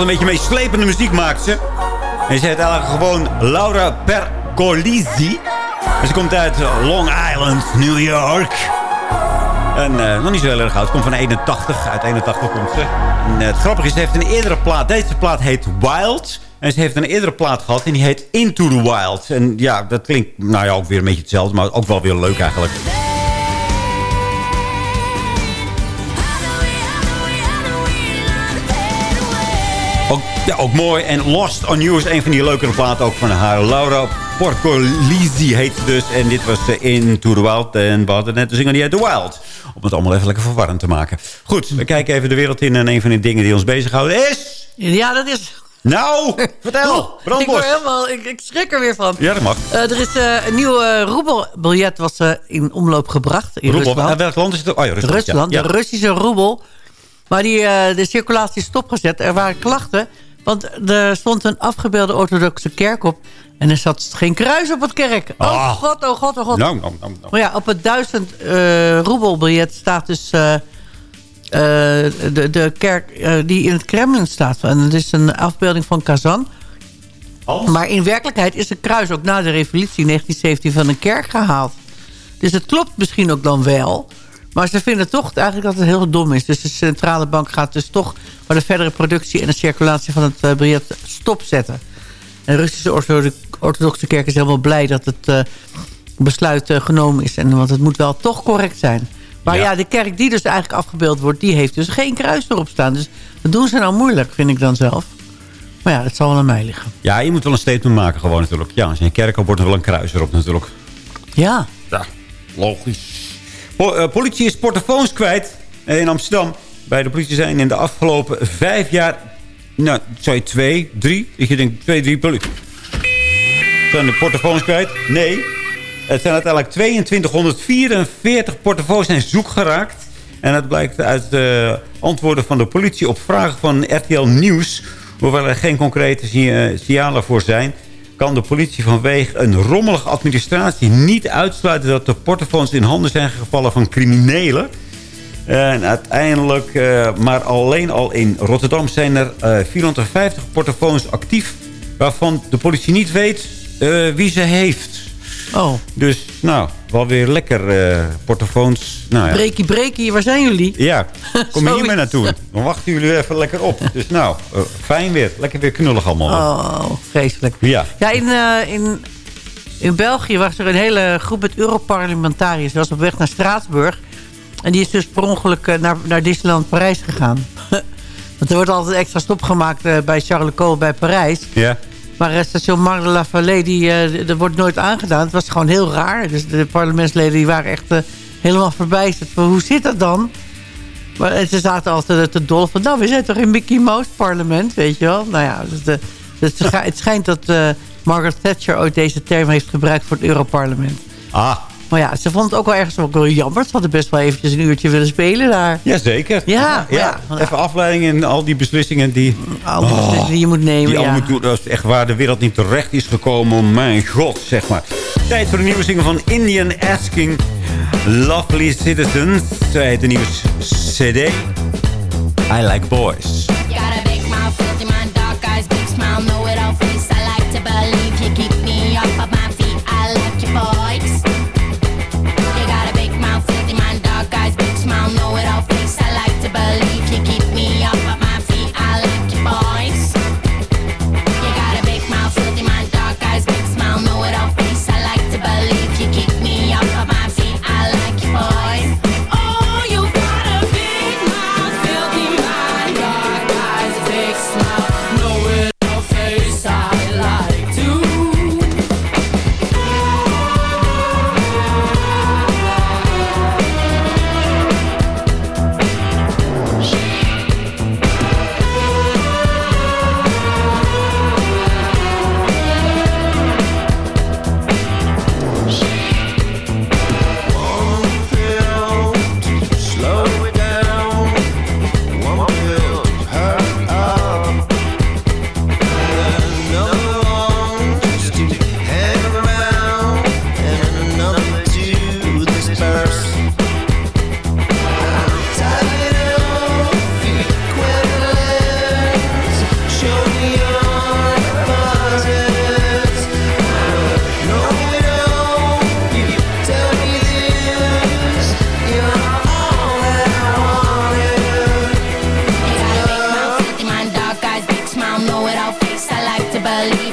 Een beetje meeslepende muziek maakt ze. En ze heet eigenlijk gewoon Laura Pergolisi. En ze komt uit Long Island, New York. En eh, nog niet zo heel erg oud. Ze komt van 81. Uit 81 komt ze. En, eh, het grappige is, ze heeft een eerdere plaat. Deze plaat heet Wild. En ze heeft een eerdere plaat gehad. En die heet Into the Wild. En ja, dat klinkt nou ja, ook weer een beetje hetzelfde. Maar ook wel weer leuk eigenlijk. Ja, ook mooi. En Lost on You is een van die leukere platen ook van haar. Laura Porcolisi heet ze dus. En dit was eh, Into the Wild. En we hadden net de zinger die heet The Wild. Om het allemaal even lekker verwarrend te maken. Goed, we kijken even de wereld in. En een van de dingen die ons bezighouden is... Ja, dat is... Nou, vertel. Oh, ik, Brandbos. helemaal, ik, ik schrik er weer van. Ja, dat mag. Eh, er is eh, een nieuw uh, roebelbiljet was in omloop gebracht in Roebel, Rusland. welk land is het? Oh ja, Rusland. Rusland, ja. de Russische roebel. Maar die, de circulatie is stopgezet. Er waren klachten, want er stond een afgebeelde orthodoxe kerk op. En er zat geen kruis op het kerk. Oh Ah. god, oh god, oh god. Nou, nou, nou, nou. Maar ja, op het duizend eh roebelbiljet staat dus eh, eh, de, de kerk die in het Kremlin staat. En het is een afbeelding van Kazan. Maar in werkelijkheid is een kruis ook na de revolutie in 1917 van een kerk gehaald. Dus het klopt misschien ook dan wel. Maar ze vinden toch eigenlijk dat het heel dom is. Dus de centrale bank gaat dus toch... voor de verdere productie en de circulatie van het eh, biljet stopzetten. En de Russische orthodo- orthodoxe kerk is helemaal blij dat het eh, besluit eh, genomen is. En, want het moet wel toch correct zijn. Maar ja. de kerk die dus eigenlijk afgebeeld wordt... die heeft dus geen kruis erop staan. Dus dat doen ze nou moeilijk, vind ik dan zelf. Maar ja, dat zal wel aan mij liggen. Ja, je moet wel een statement maken gewoon natuurlijk. Ja, als je een kerk hebt, wordt er wel een kruis erop natuurlijk. Ja. Ja, logisch. Po- politie is portofoons kwijt in Amsterdam. Bij de politie zijn in de afgelopen vijf jaar... Nou, zou twee, drie? Dat je denkt, twee, drie politie. Zijn de portofoons kwijt? Nee. Het zijn uiteindelijk 2244 portofoons zijn zoek geraakt. En dat blijkt uit de antwoorden van de politie op vragen van RTL Nieuws. Hoewel er geen concrete eh, signalen voor zijn... kan de politie vanwege een rommelige administratie niet uitsluiten... dat de portofoons in handen zijn gevallen van criminelen. En uiteindelijk, eh, maar alleen al in Rotterdam zijn er eh 450 portofoons actief... waarvan de politie niet weet eh, wie ze heeft. Oh. Dus, nou, wel weer lekker eh portofoons. Nou, ja. Breekie, breekie, waar zijn jullie? Ja, kom hier maar naartoe. Dan wachten jullie even lekker op. Dus nou, eh, fijn weer. Lekker weer knullig allemaal. Oh, vreselijk. Ja. Ja, in, eh, in, in België was er een hele groep met Europarlementariërs. Die was op weg naar Straatsburg. En die is dus per ongeluk eh, naar, naar Disneyland Parijs gegaan. Want er wordt altijd extra stop gemaakt eh, bij Charles de Gaulle bij Parijs. Ja. Maar eh, station Mar de la Vallée, die, dat wordt nooit aangedaan. Het was gewoon heel raar. Dus de parlementsleden die waren echt helemaal verbijsterd. Van, hoe zit dat dan? Maar en ze zaten altijd te dol van... nou, we zijn toch in Mickey Mouse parlement, weet je wel? Nou ja, dus de, dus het schij- het schijnt dat Margaret Thatcher ooit deze term heeft gebruikt voor het Europarlement. Ah, Maar ja, ze vond het ook wel ergens ook wel jammer. Ze hadden best wel eventjes een uurtje willen spelen daar. jazeker. Ja, ja. ja. Even afleiding en al die beslissingen die... Al die beslissingen die je moet nemen, Die ja. allemaal doen, dat is echt waar de wereld niet terecht is gekomen. Mijn god, zeg maar. Tijd voor de nieuwe single van Indian Asking. Lovely Citizens. Zij heet de nieuwe cd. I Like Boys.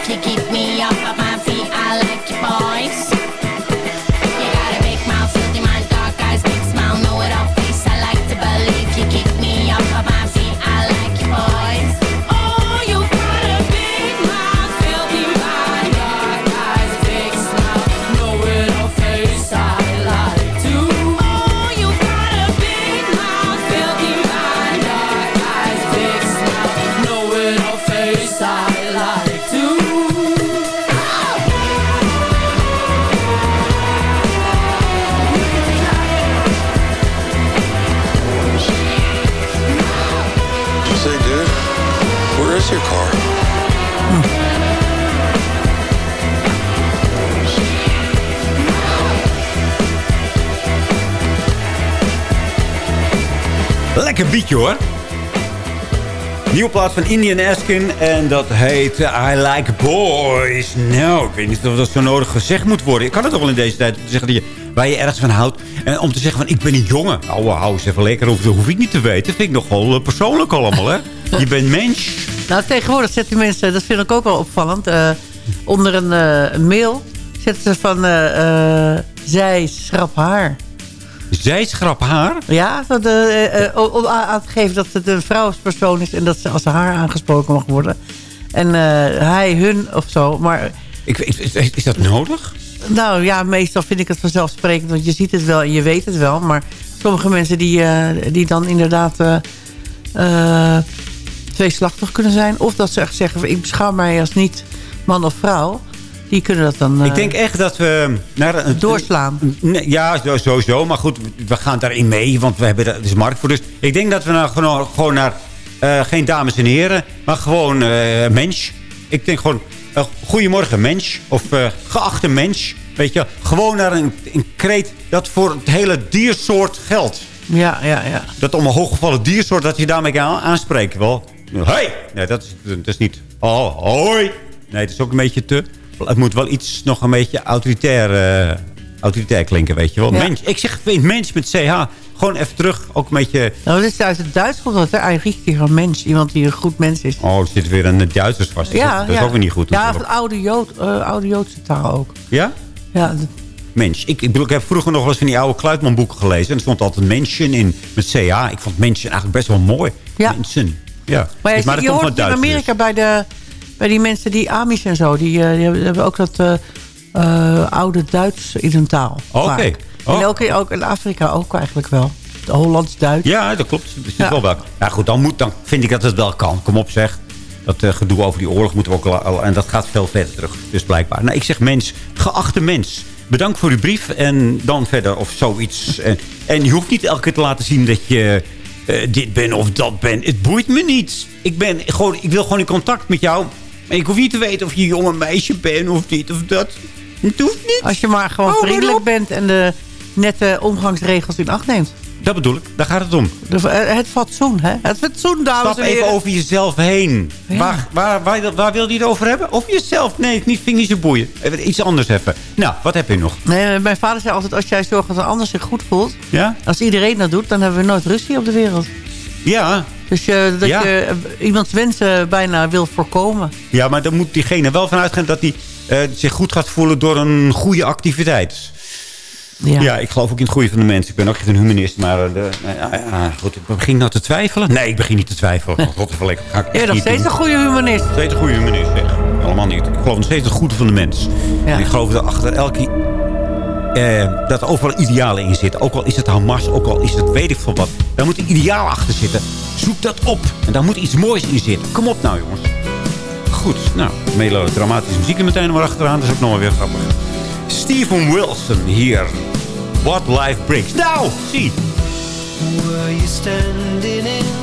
To believe Nieuwe plaats van Indian Askin. En dat heet eh, I Like Boys. Nou, ik weet niet of dat zo nodig gezegd moet worden. Ik kan het toch wel in deze tijd zeggen dat je, waar je ergens van houdt. En om te zeggen van ik ben een jongen. Nou, hou eens even lekker. Dat hoef ik niet te weten. Dat vind ik nogal uh, persoonlijk allemaal, hè. Je bent mens. Nou, tegenwoordig zetten mensen, dat vind ik ook wel opvallend... Uh, onder een, uh, een mail zetten ze van... Uh, zij schrap haar. Zij schrap haar? Ja, dat, om aan te geven dat het een vrouwspersoon is... en dat ze als haar aangesproken mag worden. En hij, hun of zo. Maar, ik, is, is dat nodig? Nou ja, meestal vind ik het vanzelfsprekend. Want je ziet het wel en je weet het wel. Maar sommige mensen die, die dan inderdaad tweeslachtig kunnen zijn. Of dat ze echt zeggen, ik beschouw mij als niet man of vrouw. Die kunnen dat dan Ik denk echt dat we... Naar een, doorslaan. Een, ja, sowieso. Maar goed, we gaan daarin mee. Want we hebben er is markt voor. Dus ik denk dat we nou gewoon, gewoon naar... Uh, geen dames en heren, maar gewoon uh, mens. Ik denk gewoon... goedemorgen mens. Of geachte mens. Weet je, gewoon naar een, een kreet dat voor het hele diersoort geldt. Ja, ja, ja. Dat om een hooggevallen diersoort, dat je daarmee kan aanspreken. Wel, hey! Nee, dat is, dat is niet... Oh, hoi! Nee, het is ook een beetje te... Het moet wel iets nog een beetje autoritair, uh, autoritair klinken, weet je wel. Ja. Mens, ik zeg mens met CH. Gewoon even terug, ook een beetje... Nou, dit is uit het Duits komt dat, hè? Een mens. Iemand die een goed mens is. Oh, er zit weer een Duitsers vast. Ja, dat, dat ja. is ook weer niet goed. Ja, van oude, Jood, uh, oude Joodse taal ook. Ja? Ja, dat... Mens. Ik, ik, bedoel, ik heb vroeger nog wel eens van die oude Kluitman boeken gelezen. En er stond altijd mensen in met CH. Ik vond mensen eigenlijk best wel mooi. Ja. Mensen. Ja. Maar, je, maar je hoort in Amerika dus. bij, de, bij die mensen die Amish en zo... die, uh, die hebben ook dat uh, uh, oude Duits in hun taal. Oké. Okay. Oh. En ook ook in Afrika ook eigenlijk wel. Hollands-Duits. Ja, dat klopt. Dat is ja. wel wel. Ja, goed, dan, moet, dan vind ik dat het wel kan. Kom op, zeg. Dat uh, gedoe over die oorlog moeten we ook al... En dat gaat veel verder terug. Dus blijkbaar. Nou, ik zeg mens. Geachte mens. Bedankt voor uw brief. En dan verder of zoiets. En, en je hoeft niet elke keer te laten zien dat je... Uh, dit ben of dat ben. Het boeit me niet. Ik, ben gewoon, ik wil gewoon in contact met jou. En ik hoef niet te weten of je jong een meisje bent of dit of dat. Het hoeft niet. Als je maar gewoon oh, vriendelijk bent en de nette omgangsregels in acht neemt. Dat bedoel ik. Daar gaat het om. De, het fatsoen, hè? Het fatsoen, dames Stap even over jezelf heen. Ja. Waar, waar, waar, waar wil je het over hebben? Over jezelf? Nee, niet, vind ik niet zo boeien. Even iets anders even. Nou, wat heb je nog? Nee, mijn vader zei altijd, als jij zorgt dat een ander zich goed voelt... Ja? Als iedereen dat doet, dan hebben we nooit ruzie op de wereld. Ja. Dus uh, dat ja. je uh, iemands wensen bijna wil voorkomen. Ja, maar dan moet diegene wel vanuit gaan dat hij uh, zich goed gaat voelen door een goede activiteit. Ja. ja. ik geloof ook in het goede van de mensen. Ik ben ook echt een humanist, maar de, ja, goed, ik begin nou te twijfelen. Nee, ik begin niet te twijfelen. God, even lekker. Ga ik ja, nog steeds doen. een goede humanist. Steeds een goede humanist, zeg. Allemaal niet. Ik geloof nog steeds het goede van de mens. En ik geloof dat achter elke... Eh, dat er overal idealen in zitten. Ook al is het Hamas, ook al is het weet ik veel wat. Daar moet een ideaal achter zitten. Zoek dat op. En daar moet iets moois in zitten. Kom op nou, jongens. Goed, nou, melodramatische muziek meteen maar achteraan. Dat is ook nog wel weer grappig. Stephen Wilson hier. What Life Brings. Nou, zie. Were you standing in?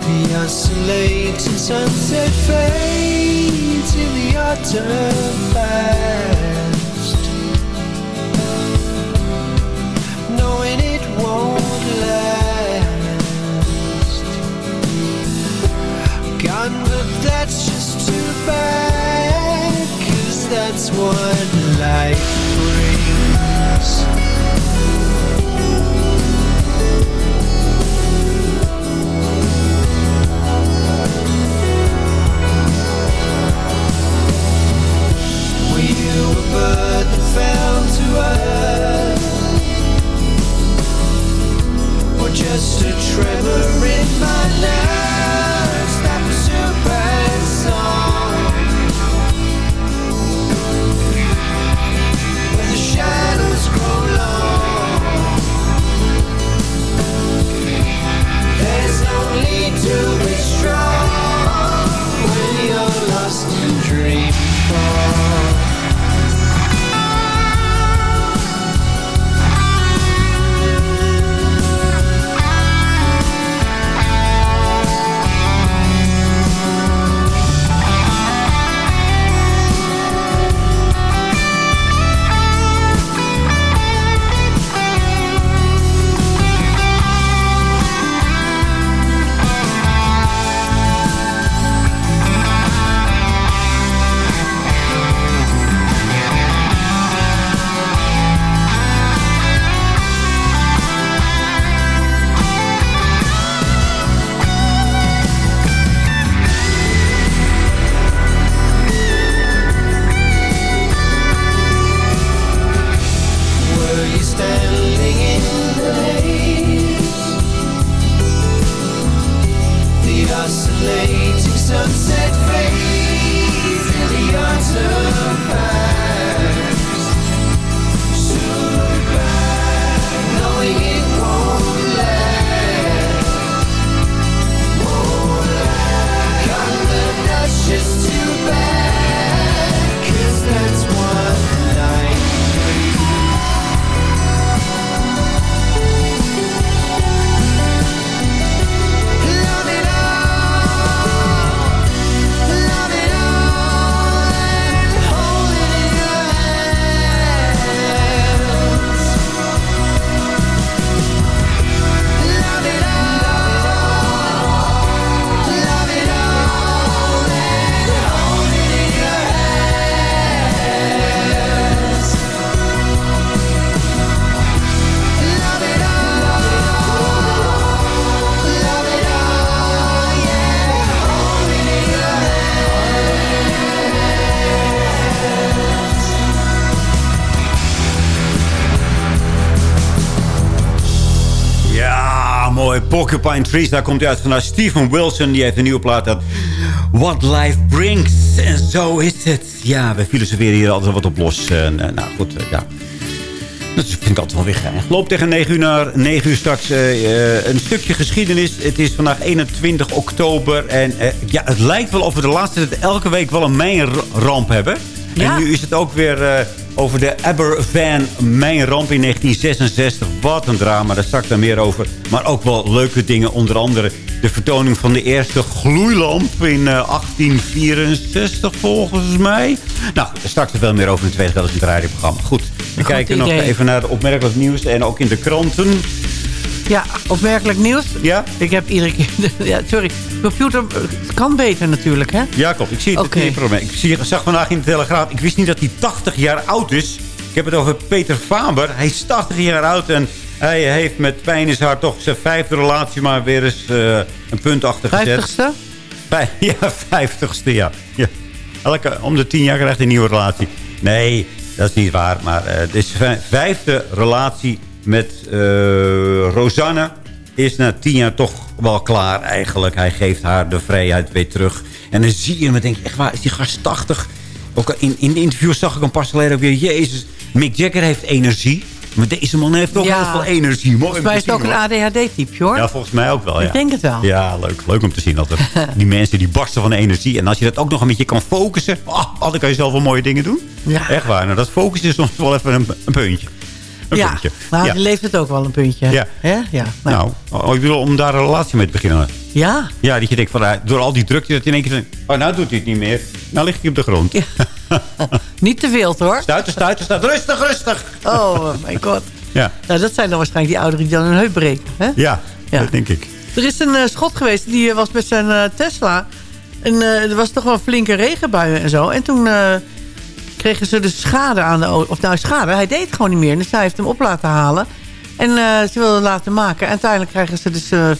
The isolated sunset fades in the autumn past Knowing it won't last. Gone, but that's just too bad Cause that's what life just a tremor in my nerves Porcupine Trees. Daar komt hij uit vandaag. Stephen Wilson, die heeft een nieuwe plaat. Dat What Life Brings. En zo is het. Ja, we filosoferen hier altijd wat op los. En, eh, nou goed, eh, ja. Dat vind ik altijd wel weer geinig. Loop tegen 9 uur naar 9 uur straks eh, een stukje geschiedenis. Het is vandaag 21 oktober. En ja, het lijkt wel of we de laatste tijd elke week wel een mijnramp hebben. Ja. En nu is het ook weer over de Aberfan mijnramp in 1966. Wat een drama, daar straks dan meer over. Maar ook wel leuke dingen. Onder andere de vertoning van de eerste gloeilamp in eh, 1864 volgens mij. Nou, daar straks er veel meer over in het tweede het radioprogramma. Goed, we kijken nog even naar de opmerkelijk nieuws. En ook in de kranten. Ja, opmerkelijk nieuws. Ja? Ik heb iedere keer... Ja, sorry. Computer het kan beter natuurlijk, hè? Ja, klopt. Ik zie het niet probleem. Ik zie, zag vandaag in de Telegraaf. Ik wist niet dat hij 80 jaar oud is. Ik heb het over Peter Faber. Hij is 80 jaar oud en hij heeft met pijn in zijn hart toch zijn vijfde relatie maar weer eens eh, een punt achter gezet. Vijftigste? Vij- ja, vijftigste, ja. ja. Elke, om de tien jaar krijgt hij een nieuwe relatie. Nee, dat is niet waar. Maar eh het is vij- vijfde relatie met eh, Rosanne. Is na tien jaar toch wel klaar eigenlijk. Hij geeft haar de vrijheid weer terug. En dan zie je hem en denk je, echt waar, is die gast 80? Ook in, in de interview zag ik een pas geleden ook weer... Jezus, Mick Jagger heeft energie. Maar deze man heeft toch Ja. heel veel energie. Mooi om Volgens mij is het ook een. ADHD-type, hoor. Ja, volgens mij ook wel, ja. Ik denk het wel. Ja, leuk. Leuk om te zien. Dat er, die mensen die barsten van energie. En als je dat ook nog een beetje kan focussen. Oh, dan kan je zelf wel mooie dingen doen. Ja. Echt waar. Nou, dat focussen is soms wel even een, een puntje. Een ja, puntje. maar ja. leeft het ook wel een puntje. Ja. Hè? Ja. Nou, oh, ik bedoel, om daar een relatie mee te beginnen. Ja. Ja, dat je denkt van, ah, door al die drukte dat je in één keer denkt... Oh, nou doet hij het niet meer. Nou ligt hij op de grond. Niet te wild, hoor. Stuiten, stuiten, stuiten. Rustig, rustig. Oh, my god. Ja, Nou, dat zijn dan waarschijnlijk die ouderen die dan een heup breken. Hè? ja, Ja. dat denk ik. Er is een eh, schot geweest, die eh, was met zijn eh, Tesla. En eh, er was toch wel flinke regenbuien en zo. En toen eh, kregen ze dus schade aan de auto. Of nou, schade, hij deed het gewoon niet meer. Dus hij heeft hem op laten halen. En eh, ze wilden laten maken. En uiteindelijk krijgen ze dus eh,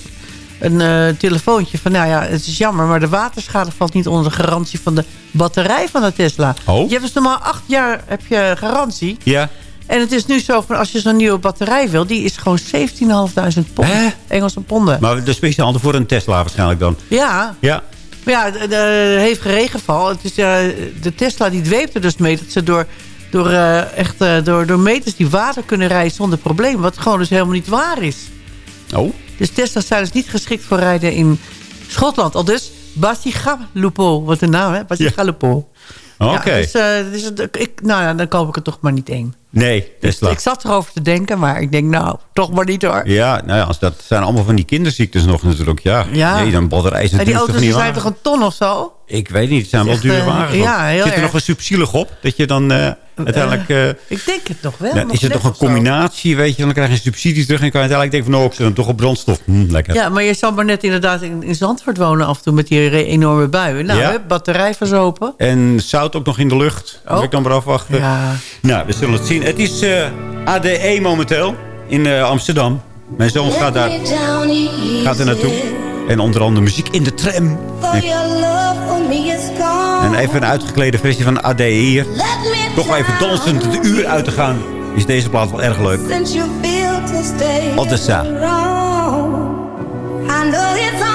een eh, telefoontje van... Nou ja, het is jammer, maar de waterschade valt niet onder de garantie van de batterij van de Tesla. Oh. Je hebt dus normaal acht jaar heb je garantie. Ja. En het is nu zo van als je zo'n nieuwe batterij wil... die is gewoon 17.500 pond. Hè? Engelse ponden. Maar de speciale voor een Tesla waarschijnlijk dan. Ja, Ja. Ja, er er heeft geregenval. Het is, eh, de Tesla die dweept er dus mee dat ze door, door, eh, echt, eh, door, door meters die water kunnen rijden zonder probleem. Wat gewoon dus helemaal niet waar is. Oh. Dus Tesla's zijn dus niet geschikt voor rijden in Schotland. Al dus Basigalupo, wat een naam hè, Basigalupo. Oké. Ja, dus, eh, dus het- ik, nou ja, dan koop ik er toch maar niet één. Nee, Tesla. Ik zat erover te denken, maar ik denk nou, toch maar niet hoor. Ja, nou ja, als dat zijn allemaal van die kinderziektes nog natuurlijk. Ja, Ja. Nee, dan batterij is natuurlijk toch auto's niet die zijn waar. toch een ton of zo? Ik weet niet, het zijn wel dure eh, wagens. ja, heel Zit er erg. nog een subsidielig op? Dat je dan eh, uiteindelijk... eh, Ik denk het nog wel. dan nog is het toch een combinatie, weet je. Dan krijg je een subsidie terug en kan je uiteindelijk denken van... nou, ik zet hem toch op brandstof. Hm, lekker. Ja, maar je zou maar net inderdaad in, in Zandvoort wonen af en toe met die enorme buien. Nou, Ja. hè, batterij verzopen. En zout ook nog in de lucht. Moet Oh. ik dan maar afwachten. Ja. Nou, we zullen het zien. Het is eh, ADE momenteel in eh, Amsterdam. Mijn zoon gaat daar gaat er naartoe. En onder andere muziek in de tram. En even een uitgeklede versie van ADE hier. Toch wel even dansend het uur uit te gaan. Is deze plaat wel erg leuk. Odessa. I know it's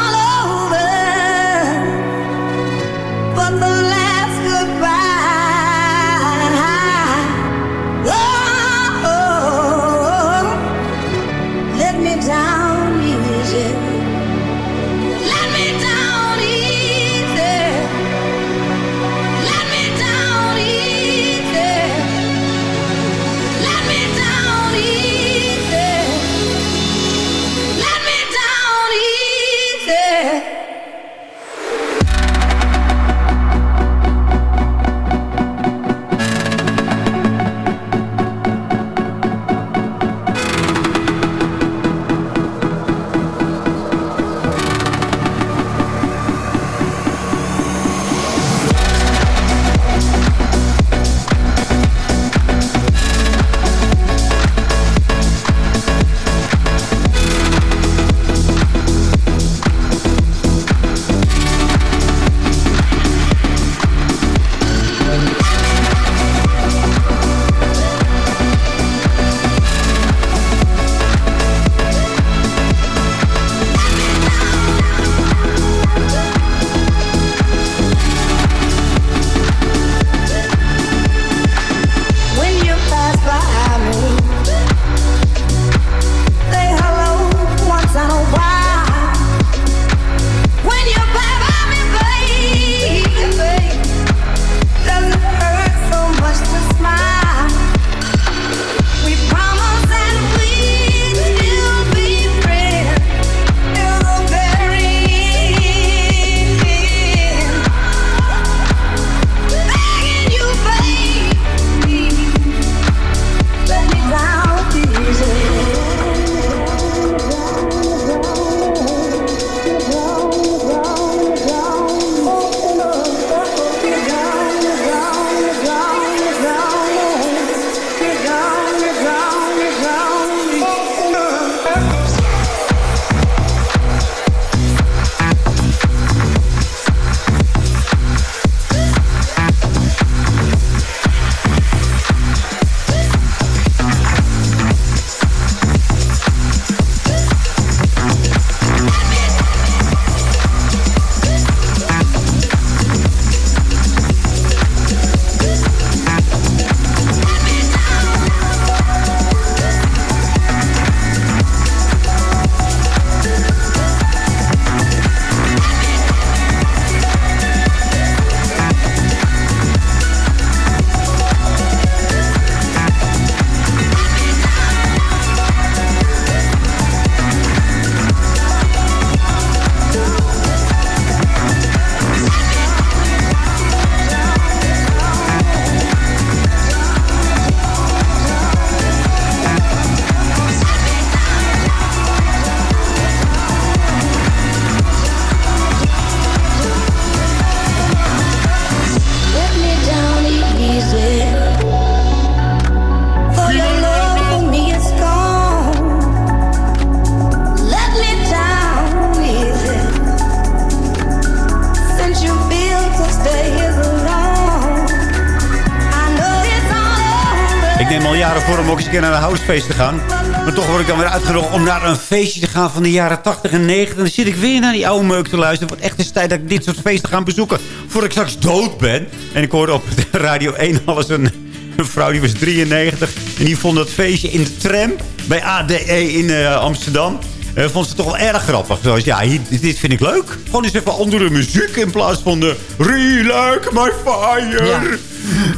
Ik neem al jaren voor om ook eens een keer naar een housefeest te gaan. Maar toch word ik dan weer uitgenodigd om naar een feestje te gaan van de jaren 80 en 90. En dan zit ik weer naar die oude meuk te luisteren. Wordt echt eens tijd dat ik dit soort feesten ga bezoeken. Voordat ik straks dood ben. En ik hoorde op Radio 1 alles een, een vrouw die was 93. En die vond dat feestje in de tram bij ADE in eh, Amsterdam. Eh, vond ze toch wel erg grappig. Zoals, ja, dit vind ik leuk. Gewoon eens even andere muziek in plaats van de Relight My Fire.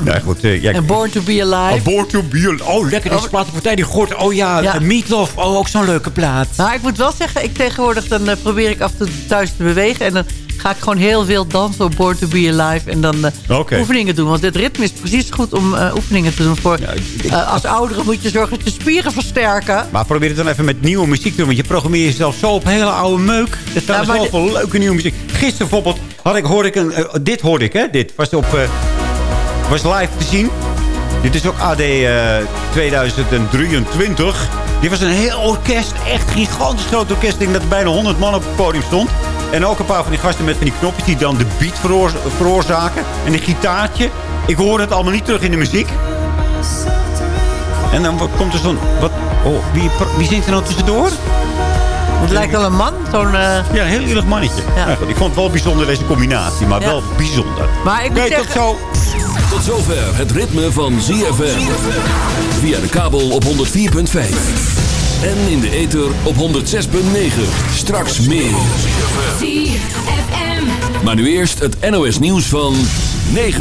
Ja, goed. eh, ja, En Born to be Alive. Oh, Born to be Alive. Oh, lekker. Deze platenpartij die hoort. Oh ja, Ja. ja. Meatloaf. Oh, ook zo'n leuke plaat. Nou, ik moet wel zeggen, ik tegenwoordig dan eh, probeer ik af en toe thuis te bewegen. En dan ga ik gewoon heel veel dansen op Born to be Alive. En dan eh, oefeningen doen. Want dit ritme is precies goed om eh, oefeningen te doen. Voor, eh, als ouderen moet je zorgen dat je spieren versterken. Maar probeer het dan even met nieuwe muziek te doen. Want je programmeert jezelf zo op hele oude meuk. Er staat Ja, maar zoveel leuke nieuwe muziek. Gisteren bijvoorbeeld had ik, hoorde ik een... eh, dit hoorde ik, hè. Dit was, op, eh, was live te zien. Dit is ook AD eh, 2023. Dit was een heel orkest. Echt gigantisch groot orkest. Ik dat er bijna 100 man op het podium stond. En ook een paar van die gasten met van die knopjes die dan de beat veroor- veroorzaken. En een gitaartje. Ik hoorde het allemaal niet terug in de muziek. En dan komt er zo'n... Wat, oh, wie, wie zingt er nou tussendoor? Het lijkt wel een man. Zo'n, eh, Ja, een heel eerlijk mannetje. Ja. Goed, ik vond het wel bijzonder deze combinatie. Maar Ja. wel bijzonder. maar ik moet tot zeggen... zo. Tot zover het ritme van ZFM. Via de kabel op 104.5. En in de ether op 106.9. Straks meer. Maar nu eerst het NOS nieuws van 9